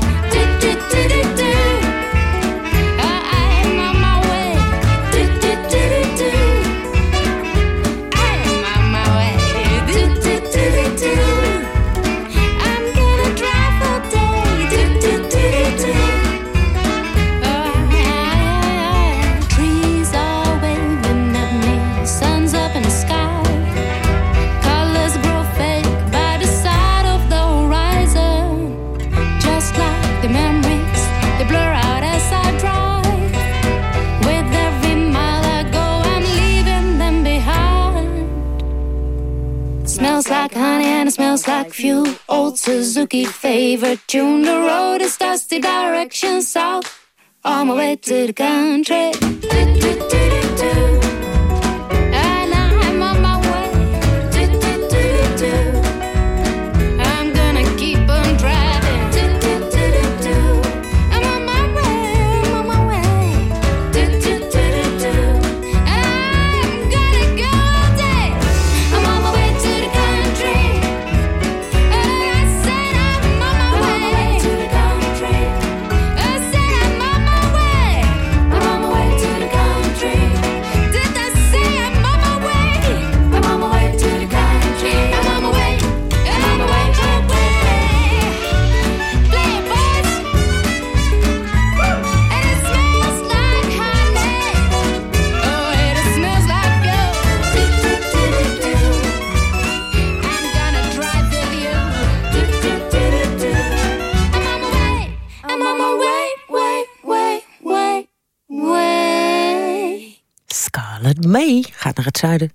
Fuel. Old Suzuki favorite tune. The road is dusty, direction south. On my way to the country. Do, do, do,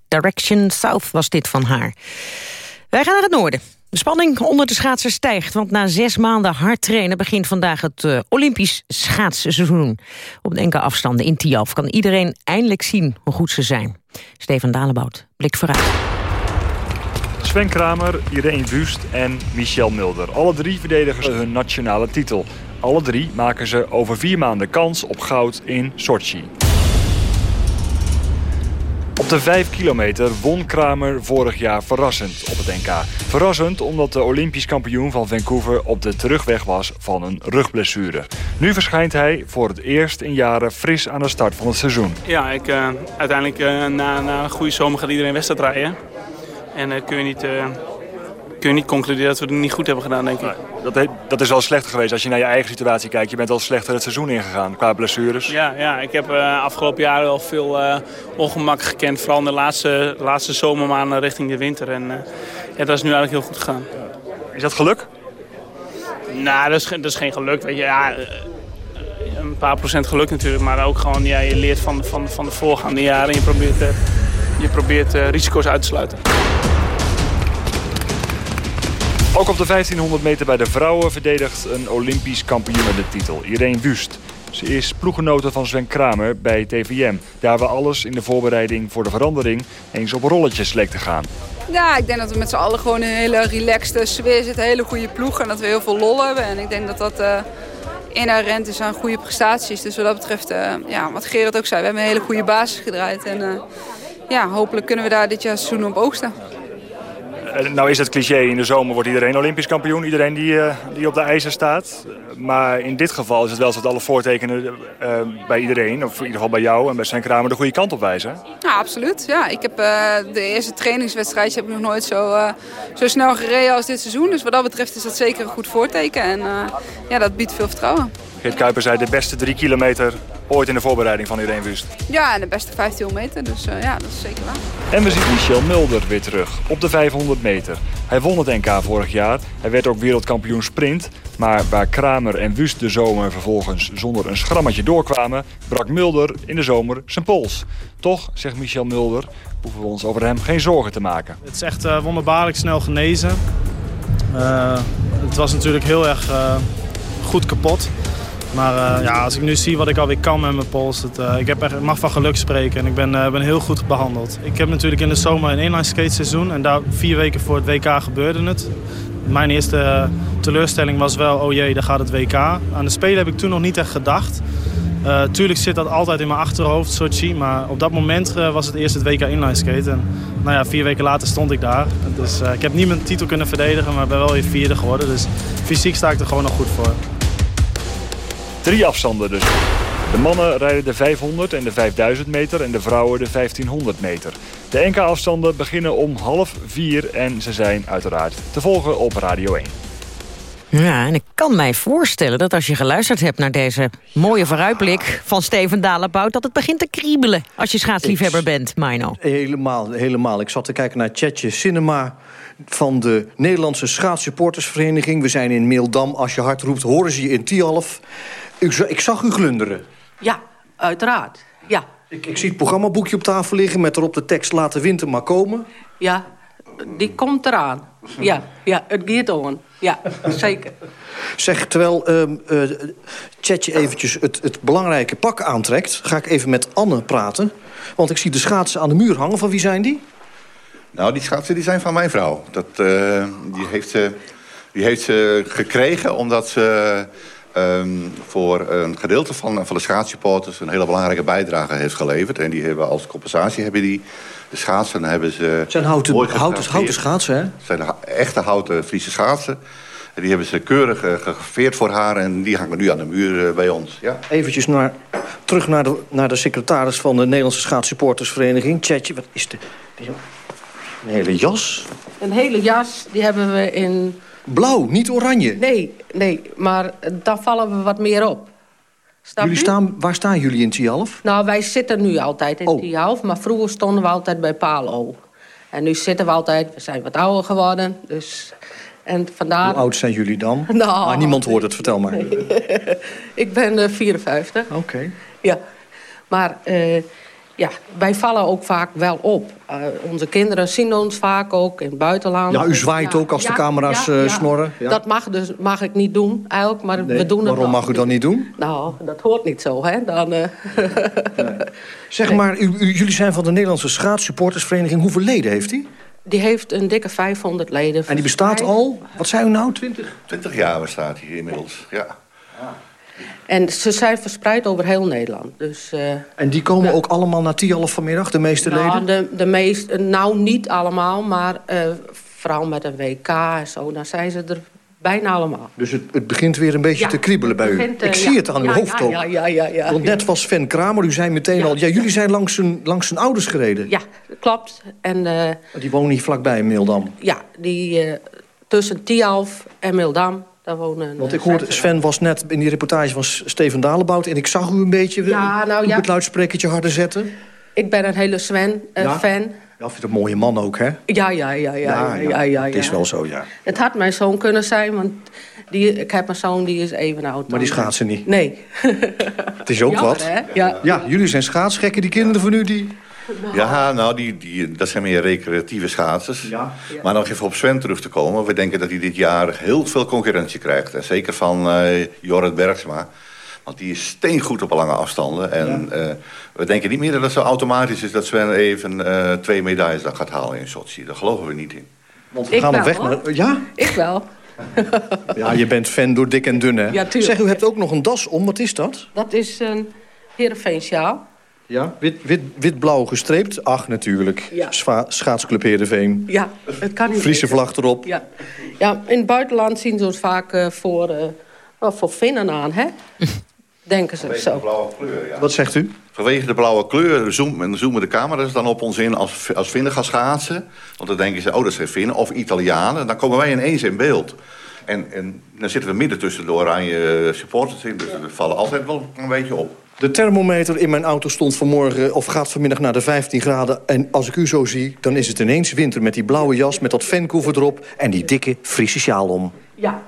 Direction South was dit van haar. Wij gaan naar het noorden. De spanning onder de schaatsers stijgt, want na zes maanden hard trainen... begint vandaag het eh, Olympisch schaatsseizoen. Op de enkele afstanden in Tialf kan iedereen eindelijk zien hoe goed ze zijn. Stefan Dalebout, blik vooruit. Sven Kramer, Irene Wust en Michel Mulder. Alle drie verdedigen hun nationale titel. Alle drie maken ze over vier maanden kans op goud in Sochi. Op de 5 kilometer won Kramer vorig jaar verrassend op het NK. Verrassend omdat de Olympisch kampioen van Vancouver op de terugweg was van een rugblessure. Nu verschijnt hij voor het eerst in jaren fris aan de start van het seizoen. Ja, ik, eh, uiteindelijk eh, na, na een goede zomer gaat iedereen wedstrijd rijden. En eh, kun, je niet, kun je niet concluderen dat we het niet goed hebben gedaan, denk ik. Dat, he- dat is al slechter geweest als je naar je eigen situatie kijkt. Je bent al slechter het seizoen ingegaan qua blessures. Ja, ja ik heb eh afgelopen jaren wel veel eh, ongemak gekend. Vooral in de laatste, laatste zomermaanden richting de winter. En eh, ja, dat is nu eigenlijk heel goed gegaan. Is dat geluk? Nou, dat is, dat is geen geluk. Weet je. Ja, een paar procent geluk natuurlijk. Maar ook gewoon, ja, je leert van, van, van de voorgaande jaren. En je probeert je probeert eh, risico's uit te sluiten. Ook op de 1500 meter bij de vrouwen verdedigt een Olympisch kampioen de titel. Irene Wust. Ze is ploeggenote van Sven Kramer bij TVM. Daar we alles in de voorbereiding voor de verandering eens op rolletjes leek te gaan. Ja, ik denk dat we met z'n allen gewoon een hele relaxte sfeer zitten. Een hele goede ploeg en dat we heel veel lol hebben. En ik denk dat dat uh, inherent is aan goede prestaties. Dus wat dat betreft, uh, ja, wat Gerard ook zei, we hebben een hele goede basis gedraaid. En uh, ja, hopelijk kunnen we daar dit jaar seizoen op oogsten. Nou is het cliché, in de zomer wordt iedereen Olympisch kampioen. Iedereen die, uh, die op de ijzer staat. Maar in dit geval is het wel zo dat alle voortekenen uh, bij iedereen... of in ieder geval bij jou en bij Sven Kramer de goede kant op wijzen. Ja, absoluut. Ja, ik heb de eerste trainingswedstrijdje heb ik nog nooit zo, zo snel gereden als dit seizoen. Dus wat dat betreft is dat zeker een goed voorteken. En ja, dat biedt veel vertrouwen. Geert Kuiper zei de beste drie kilometer ooit in de voorbereiding van Irene Wust. Ja, en de beste 1500 meter, dus uh, ja, dat is zeker waar. En we zien Michel Mulder weer terug op de 500 meter. Hij won het NK vorig jaar. Hij werd ook wereldkampioen sprint. Maar waar Kramer en Wust de zomer vervolgens zonder een schrammetje doorkwamen... brak Mulder in de zomer zijn pols. Toch, zegt Michel Mulder, hoeven we ons over hem geen zorgen te maken. Het is echt uh, wonderbaarlijk snel genezen. Uh, het was natuurlijk heel erg goed kapot. Maar uh, ja, als ik nu zie wat ik alweer kan met mijn pols, het, uh, ik heb echt, mag van geluk spreken en ik ben, uh, ben heel goed behandeld. Ik heb natuurlijk in de zomer een inline skate seizoen en daar vier weken voor het WK gebeurde het. Mijn eerste teleurstelling was wel, oh jee, daar gaat het WK. Aan de Spelen heb ik toen nog niet echt gedacht. tuurlijk zit dat altijd in mijn achterhoofd, Sochi, maar op dat moment was het eerst het WK inline skate. En nou ja, vier weken later stond ik daar. Dus ik heb niet mijn titel kunnen verdedigen, maar ben wel weer vierde geworden. Dus fysiek sta ik er gewoon nog goed voor. Drie afstanden dus. De mannen rijden de 500 en de 5000 meter en de vrouwen de 1500 meter. De enkele afstanden beginnen om half vier en ze zijn uiteraard te volgen op Radio 1. Ja, en ik kan mij voorstellen dat als je geluisterd hebt naar deze mooie vooruitblik van Steven Dalebout... dat het begint te kriebelen als je schaatsliefhebber bent, Mino. Helemaal, helemaal. Ik zat te kijken naar Chatje Cinema van de Nederlandse Schaatssupportersvereniging. We zijn in Meeldam. Als je hard roept, horen ze je in Tialf. Ik, ik zag u glunderen. Ja, uiteraard. Ja. Ik, ik zie het programmaboekje op tafel liggen met erop de tekst... Laat de winter maar komen. Ja, die komt eraan. Ja, ja het gaat on. Ja, zeker. Zeg, terwijl uh, uh, Chatje eventjes het, het belangrijke pak aantrekt... ga ik even met Anne praten. Want ik zie de schaatsen aan de muur hangen. Van wie zijn die? Nou, die schaatsen die zijn van mijn vrouw. Dat, uh, die, heeft ze, die heeft ze gekregen omdat ze... Um, voor een gedeelte van, van de schaatssupporters een hele belangrijke bijdrage heeft geleverd. En die hebben als compensatie hebben die de schaatsen hebben ze. Het zijn houten, houten, houten schaatsen, hè? Het zijn echte houten Friese schaatsen. En die hebben ze keurig uh, gegeveerd voor haar en die hangen nu aan de muur uh, bij ons. Ja. Eventjes naar, terug naar de, naar de secretaris van de Nederlandse Schaatssupportersvereniging. Tjetje, wat is de... Een hele jas? Een hele jas, die hebben we in Blauw, niet oranje? Nee, nee, maar dan vallen we wat meer op. jullie staan, waar staan jullie in Tialf? Nou, wij zitten nu altijd in oh. Tialf, maar vroeger stonden we altijd bij Palo. En nu zitten we altijd, we zijn wat ouder geworden, dus... En vandaar... Hoe oud zijn jullie dan? Nou, maar niemand hoort het, vertel maar. Ik ben uh, 54. Oké. Okay. Ja, maar... Uh, ja, wij vallen ook vaak wel op. Uh, onze kinderen zien ons vaak ook in het buitenland. Ja, u zwaait ja, ook als ja, de camera's uh, snorren. Dat mag, dus, mag ik niet doen, eigenlijk, maar nee, we doen het Waarom mag u dat niet doen? Nou, dat hoort niet zo, hè. Dan, uh... nee. Zeg maar, u, u, jullie zijn van de Nederlandse Schaatssupportersvereniging. Hoeveel leden heeft die? Die heeft een dikke 500 leden. En die bestaat al, wat zijn u nou, 20? 20 jaar bestaat hij inmiddels, ja. En ze zijn verspreid over heel Nederland. Dus, uh, en die komen ook allemaal naar Tialf vanmiddag, de meeste nou, leden? De, de meest, nou, niet allemaal, maar uh, vooral met een WK en zo... dan zijn ze er bijna allemaal. Dus het, het begint weer een beetje ja, te kriebelen bij begint, u. Ik zie ja, het aan ja, uw hoofd ook. Ja, ja, ja, ja, Want net was Sven Kramer, u zei meteen al... ja, jullie zijn langs zijn, langs ouders gereden. Ja, klopt. En, die wonen hier vlakbij in Mildam? Ja, die tussen Tialf en Mildam... Daar wonen Want ik hoorde, Sven was net in die reportage van Steven Dalebout... en ik zag u een beetje ja, nou, ja. het luidsprekertje harder zetten. Ik ben een hele Sven-fan. Uh, ja? Ja, vindt een mooie man ook, hè? Ja, ja, ja, ja. ja, ja, ja, Het is wel zo, ja. Het had mijn zoon kunnen zijn, want die, ik heb een zoon die is even oud. Maar die schaatsen niet? Nee. Het is ook Jammer, wat. Hè? Ja. ja, jullie zijn schaatsgekken, die kinderen van u, die... Ja, nou, die, die, dat zijn meer recreatieve schaatsers. Maar nog even op Sven terug te komen. We denken dat hij dit jaar heel veel concurrentie krijgt. En zeker van uh, Jorrit Bergsma. Want die is steengoed op lange afstanden. En uh, we denken niet meer dat het zo automatisch is... dat Sven even uh, twee medailles dan gaat halen in Sochi. Daar geloven we niet in. Want we gaan op weg naar... Ja? Ik wel. ja, je bent fan door dik en dun, hè? Ja, tuurlijk. Zeg, u hebt ook nog een das om. Wat is dat? Dat is een Heerenveensjaal. Ja, wit-blauw wit, wit gestreept. Ach, natuurlijk. Ja. Scha schaatsclub Heerenveen. Ja, het kan niet Friese vlag erop. Ja. ja, in het buitenland zien ze ons vaak uh, voor, uh, voor Finnen aan, hè? Denken ze zo. De blauwe kleur, ja. Wat zegt u? Vanwege de blauwe kleur zoom, zoomen de camera's dan op ons in als, als Finnen gaan schaatsen. Want dan denken ze, oh, dat zijn Finnen of Italianen. Dan komen wij ineens in beeld. En, en dan zitten we midden tussen de oranje supporters in. Dus we vallen altijd wel een beetje op. De thermometer in mijn auto stond vanmorgen of gaat vanmiddag naar de 15 graden. En als ik u zo zie, dan is het ineens winter met die blauwe jas... met dat Vancouver erop en die dikke Friese sjaal om. Ja.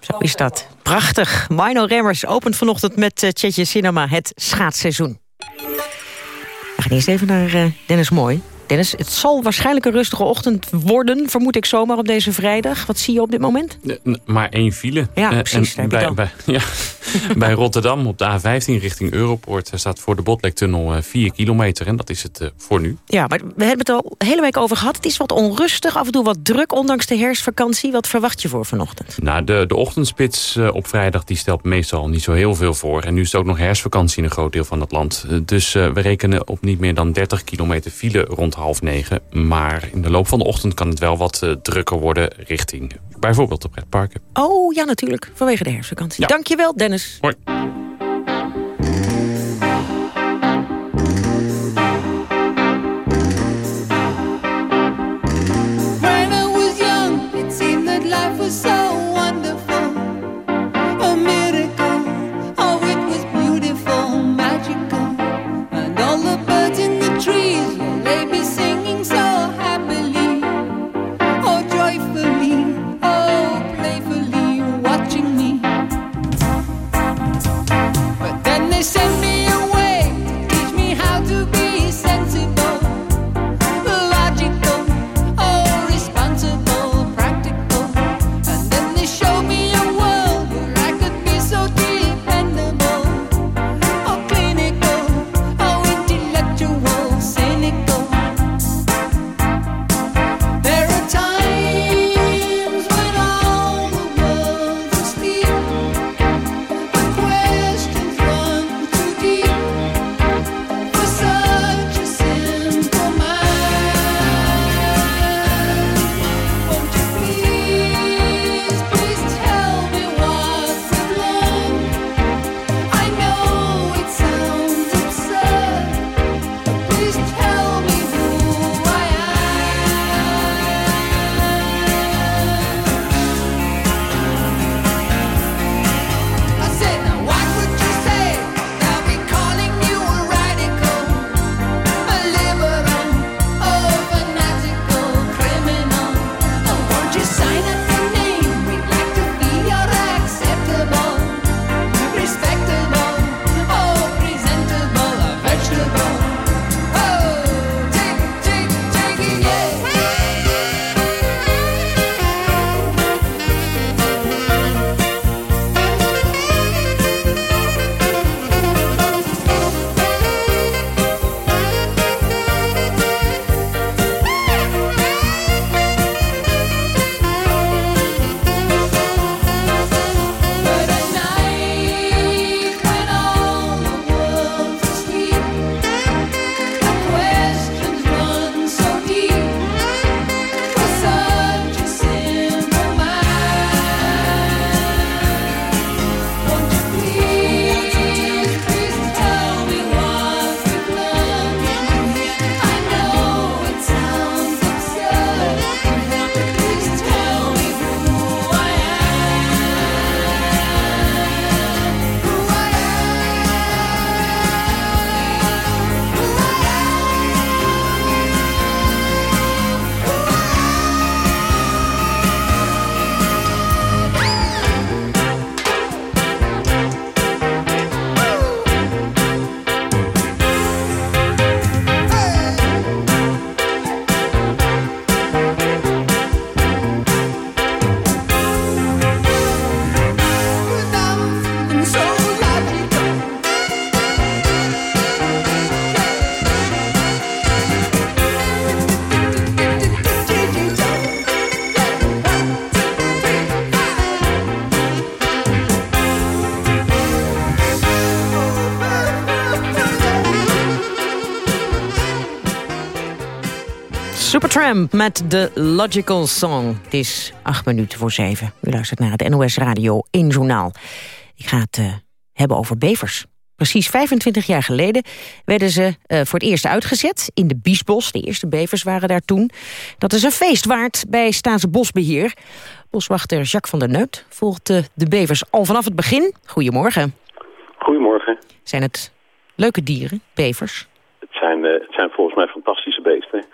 Zo is dat. Prachtig. Mino Remmers opent vanochtend met uh, Tjetje Cinema het schaatsseizoen. We gaan eerst even naar uh, Dennis Mooi. Dennis, het zal waarschijnlijk een rustige ochtend worden... vermoed ik zomaar op deze vrijdag. Wat zie je op dit moment? Maar één file. Ja, precies. En bij, bij, ja, bij Rotterdam op de A15 richting Europoort... staat voor de Botlektunnel 4 kilometer. En dat is het uh, voor nu. Ja, maar we hebben het al de hele week over gehad. Het is wat onrustig, af en toe wat druk, ondanks de herfstvakantie. Wat verwacht je voor vanochtend? Nou, de, de ochtendspits op vrijdag die stelt meestal niet zo heel veel voor. En nu is het ook nog herfstvakantie in een groot deel van het land. Uh, dus we rekenen op niet meer dan 30 kilometer file rond half negen. Maar in de loop van de ochtend kan het wel wat uh, drukker worden richting bijvoorbeeld de pretparken. Oh ja, natuurlijk. Vanwege de herfstvakantie. Ja. Dankjewel, Dennis. Hoi. Supertramp met de Logical Song. Het is acht minuten voor zeven. U luistert naar het NOS Radio 1 Journaal. Ik ga het uh, hebben over bevers. Precies 25 jaar geleden werden ze uh, voor het eerst uitgezet in de Biesbos. De eerste bevers waren daar toen. Dat is een feest waard bij Staatsbosbeheer. Boswachter Jacques van der Neut volgt uh, de bevers al vanaf het begin. Goedemorgen. Goedemorgen. Zijn het leuke dieren, bevers? Het zijn, het zijn volgens mij fantastische beesten.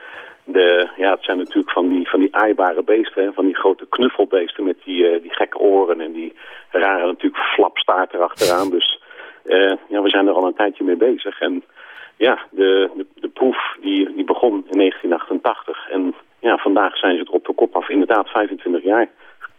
De, ja, het zijn natuurlijk van die, van die aaibare beesten, hè, van die grote knuffelbeesten met die, uh, die gekke oren en die rare natuurlijk flapstaart erachteraan. Dus uh, ja, we zijn er al een tijdje mee bezig. En ja, de, de, de proef die, die begon in 1988 en ja, vandaag zijn ze er op de kop af, inderdaad 25 jaar.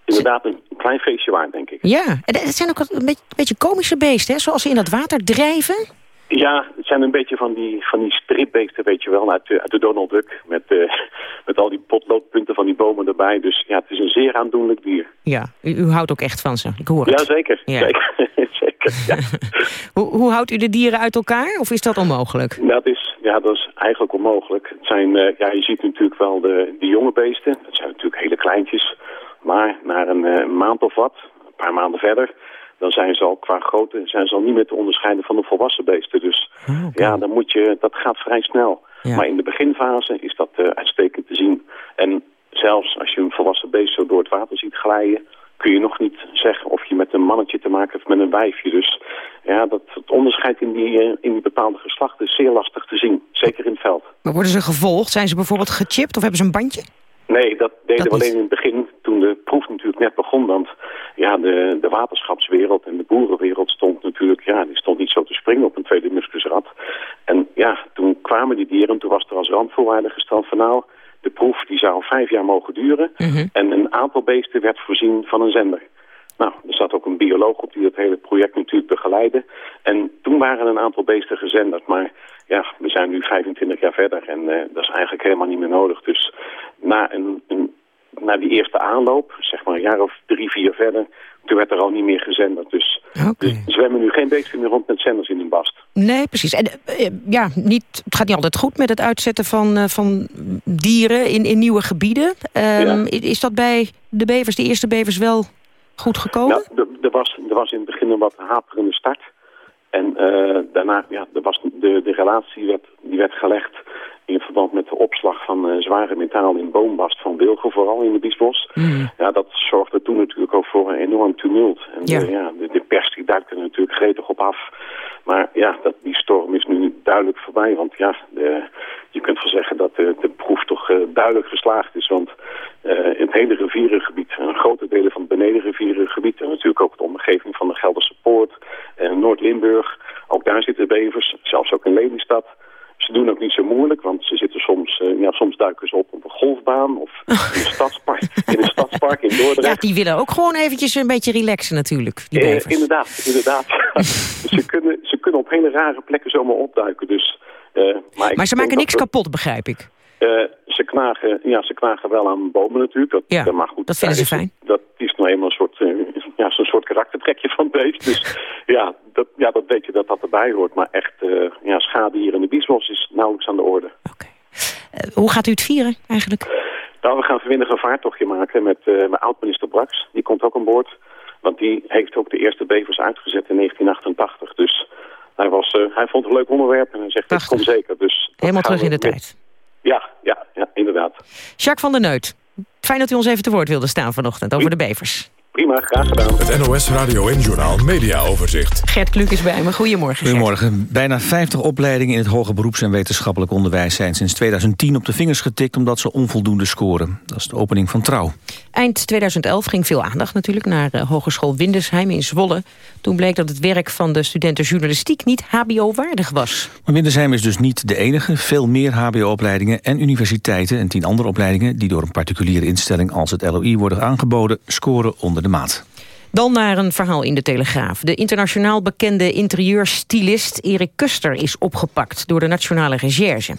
Inderdaad een klein feestje waard, denk ik. Ja, en het zijn ook een beetje, een beetje komische beesten, hè? zoals ze in dat water drijven. Ja, het zijn een beetje van die, van die stripbeesten, weet je wel, uit de, uit de Donald Duck. Met, uh, met al die potloodpunten van die bomen erbij. Dus ja, het is een zeer aandoenlijk dier. Ja, u, u houdt ook echt van ze, ik hoor het. Ja, zeker. Ja. Zeker, zeker ja. hoe, hoe houdt u de dieren uit elkaar, of is dat onmogelijk? Dat is, ja, dat is eigenlijk onmogelijk. Het zijn, uh, ja, je ziet natuurlijk wel de, de jonge beesten. Dat zijn natuurlijk hele kleintjes. Maar na een uh, maand of wat, een paar maanden verder dan zijn ze al qua grootte zijn ze al niet meer te onderscheiden van de volwassen beesten. Dus oh, okay. ja, dan moet je, dat gaat vrij snel. Ja. Maar in de beginfase is dat uh, uitstekend te zien. En zelfs als je een volwassen beest zo door het water ziet glijden... kun je nog niet zeggen of je met een mannetje te maken hebt met een wijfje. Dus ja, dat, het onderscheid in die, uh, in die bepaalde geslachten is zeer lastig te zien. Zeker in het veld. Maar worden ze gevolgd? Zijn ze bijvoorbeeld gechipt of hebben ze een bandje? Nee, dat deden dat we alleen in het begin, de proef natuurlijk net begon. Want ja, de, de waterschapswereld en de boerenwereld stond natuurlijk, ja, die stond niet zo te springen op een tweede muskusrat. En ja, toen kwamen die dieren, toen was er als randvoorwaarde gesteld van nou, de proef die zou vijf jaar mogen duren. -hmm. En een aantal beesten werd voorzien van een zender. Nou, er zat ook een bioloog op die het hele project natuurlijk begeleidde. En toen waren een aantal beesten gezenderd. Maar ja, we zijn nu 25 jaar verder en uh, dat is eigenlijk helemaal niet meer nodig. Dus na, een, na die eerste aanloop, zeg maar een jaar of drie, vier verder... toen werd er al niet meer gezenderd. Dus, okay. dus zwemmen nu geen beesten meer rond met zenders in een bast. Nee, precies. En uh, ja, niet, het gaat niet altijd goed met het uitzetten van, uh, van dieren in, in nieuwe gebieden. Um, ja. Is dat bij de bevers, de eerste bevers, wel goed gekomen? Nou, er was, er was in het begin een wat haperende start... En uh, daarna, ja, er was de, de relatie werd, die werd gelegd in verband met de opslag van uh, zware metaal in boombast van wilgen, vooral in de Biesbos. Mm. Ja, dat zorgde toen natuurlijk ook voor een enorm tumult. En ja. De, ja, de, de pers die duikte er natuurlijk gretig op af. Maar ja, dat, die storm is nu duidelijk voorbij. Want ja, de, je kunt wel zeggen dat de, de proef toch uh, duidelijk geslaagd is. Want uh, in het hele rivierengebied, en grote delen van het benedenrivierengebied... en natuurlijk ook de omgeving van de Gelderse Poort en Noord-Limburg... ook daar zitten bevers, zelfs ook in Lelystad... Ze doen ook niet zo moeilijk, want ze zitten soms, uh, ja, soms duiken ze op op een golfbaan of in een stadspark in, een stadspark in Dordrecht. Ja, die willen ook gewoon eventjes een beetje relaxen natuurlijk, die bevers. Eh, inderdaad, inderdaad. ze, kunnen, ze kunnen op hele rare plekken zomaar opduiken. Dus, uh, maar, ze maken niks we... kapot, begrijp ik. Ze, knagen, ja, ze knagen wel aan bomen natuurlijk. Dat, ja, dat, mag goed. dat vinden ze is, fijn. Dat is nou eenmaal een soort, uh, ja, zo'n soort karaktertrekje van het beest. Dus ja dat, ja, dat weet je dat dat erbij hoort. Maar echt uh, ja, schade hier in de biesbos is nauwelijks aan de orde. Okay. hoe gaat u het vieren eigenlijk? Nou, we gaan vanmiddag een vaartochtje maken met, met oud-minister Brax. Die komt ook aan boord. Want die heeft ook de eerste bevers uitgezet in 1988. Dus hij, was, hij vond het een leuk onderwerp en hij zegt, ik kom zeker. Dus Helemaal terug in de tijd. Ja, ja, ja, inderdaad. Jacques van der Neut, fijn dat u ons even te woord wilde staan vanochtend over de bevers. Prima, graag gedaan. Het NOS Radio en Journaal Media Overzicht. Gert Kluk is bij me. Goedemorgen, Goedemorgen. Gert. Bijna 50 opleidingen in het hoger beroeps- en wetenschappelijk onderwijs... zijn sinds 2010 op de vingers getikt omdat ze onvoldoende scoren. Dat is de opening van Trouw. Eind 2011 ging veel aandacht natuurlijk naar uh, Hogeschool Windesheim in Zwolle. Toen bleek dat het werk van de studenten journalistiek niet hbo-waardig was. Maar Windesheim is dus niet de enige. Veel meer hbo-opleidingen en universiteiten en tien andere opleidingen... die door een particuliere instelling als het LOI worden aangeboden... scoren onder de maat. Dan naar een verhaal in de Telegraaf. De internationaal bekende interieurstylist Erik Kuster is opgepakt door de Nationale Recherche.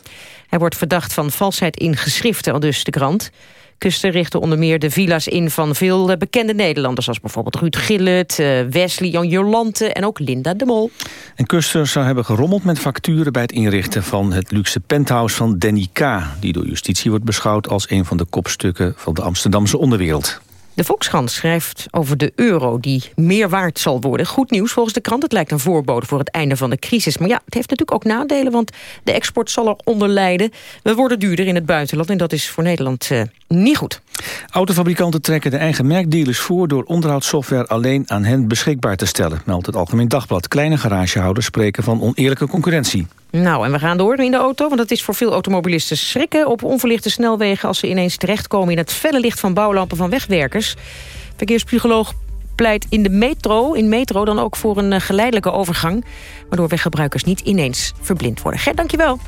Hij wordt verdacht van valsheid in geschriften, al dus de krant. Kuster richtte onder meer de villa's in van veel eh, bekende Nederlanders... zoals bijvoorbeeld Ruud Gillet, eh, Wesley, Jan Jolante en ook Linda de Mol. En Kuster zou hebben gerommeld met facturen... bij het inrichten van het luxe penthouse van Danny K... die door justitie wordt beschouwd als een van de kopstukken... van de Amsterdamse onderwereld. De Volkskrant schrijft over de euro die meer waard zal worden. Goed nieuws volgens de krant. Het lijkt een voorbode voor het einde van de crisis. Maar ja, het heeft natuurlijk ook nadelen, want de export zal eronder lijden. We worden duurder in het buitenland en dat is voor Nederland uh, niet goed. Autofabrikanten trekken de eigen merkdealers voor... door onderhoudssoftware alleen aan hen beschikbaar te stellen. Meldt het Algemeen Dagblad. Kleine garagehouders spreken van oneerlijke concurrentie. Nou, en we gaan door in de auto, want het is voor veel automobilisten schrikken... op onverlichte snelwegen als ze ineens terechtkomen... in het felle licht van bouwlampen van wegwerkers. Verkeerspsycholoog pleit in de metro, in metro dan ook voor een eh, geleidelijke overgang... waardoor weggebruikers niet ineens verblind worden. Gert, dankjewel.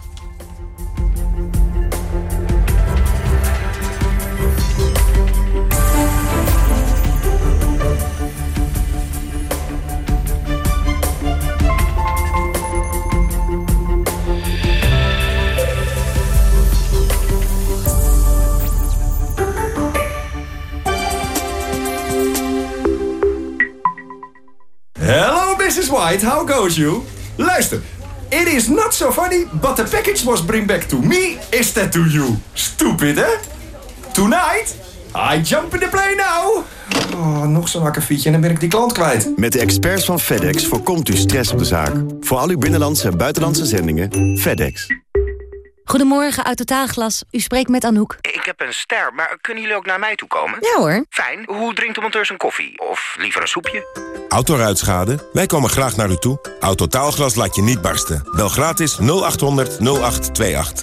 Mrs. White. How goes you? Luister. It is not so funny, but the package was bring back to me instead to you. Stupid, hè? Tonight, I jump in the plane now. Oh, nog zo'n akkefietje en dan ben ik die klant kwijt. Met de experts van FedEx voorkomt u stress op de zaak. Voor al uw binnenlandse en buitenlandse zendingen, FedEx. Goedemorgen, uit Totaalglas. U spreekt met Anouk. Ik heb een ster, maar kunnen jullie ook naar mij toe komen? Ja hoor. Fijn. Hoe drinkt de monteur zijn koffie? Of liever een soepje? Autoruitschade? Wij komen graag naar u toe. Autotaalglas laat je niet barsten. Bel gratis 0800 0828.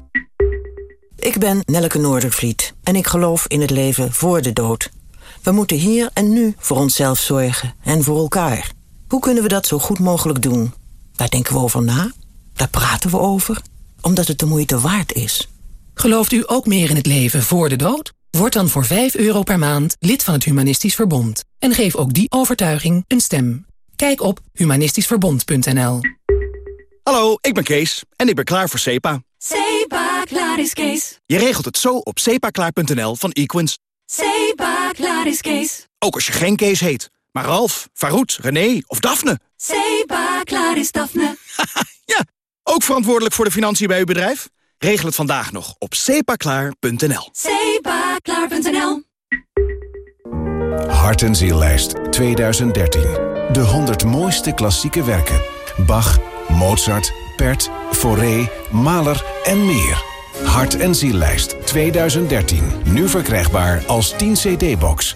Ik ben Nelleke Noordervliet en ik geloof in het leven voor de dood. We moeten hier en nu voor onszelf zorgen en voor elkaar. Hoe kunnen we dat zo goed mogelijk doen? Daar denken we over na. Daar praten we over omdat het de moeite waard is. Gelooft u ook meer in het leven voor de dood? Word dan voor 5 euro per maand lid van het Humanistisch Verbond. En geef ook die overtuiging een stem. Kijk op humanistischverbond.nl Hallo, ik ben Kees en ik ben klaar voor SEPA. SEPA, klaar is Kees. Je regelt het zo op sepaklaar.nl van Equins. SEPA, klaar is Kees. Ook als je geen Kees heet, maar Ralf, Farouk, René of Daphne. SEPA, klaar is Daphne. ja, ook verantwoordelijk voor de financiën bij uw bedrijf? Regel het vandaag nog op cepaklaar.nl. Cepaklaar.nl Hart en Ziellijst 2013. De 100 mooiste klassieke werken. Bach, Mozart, Pert, Fauré, Mahler en meer. Hart en Ziellijst 2013. Nu verkrijgbaar als 10 cd-box.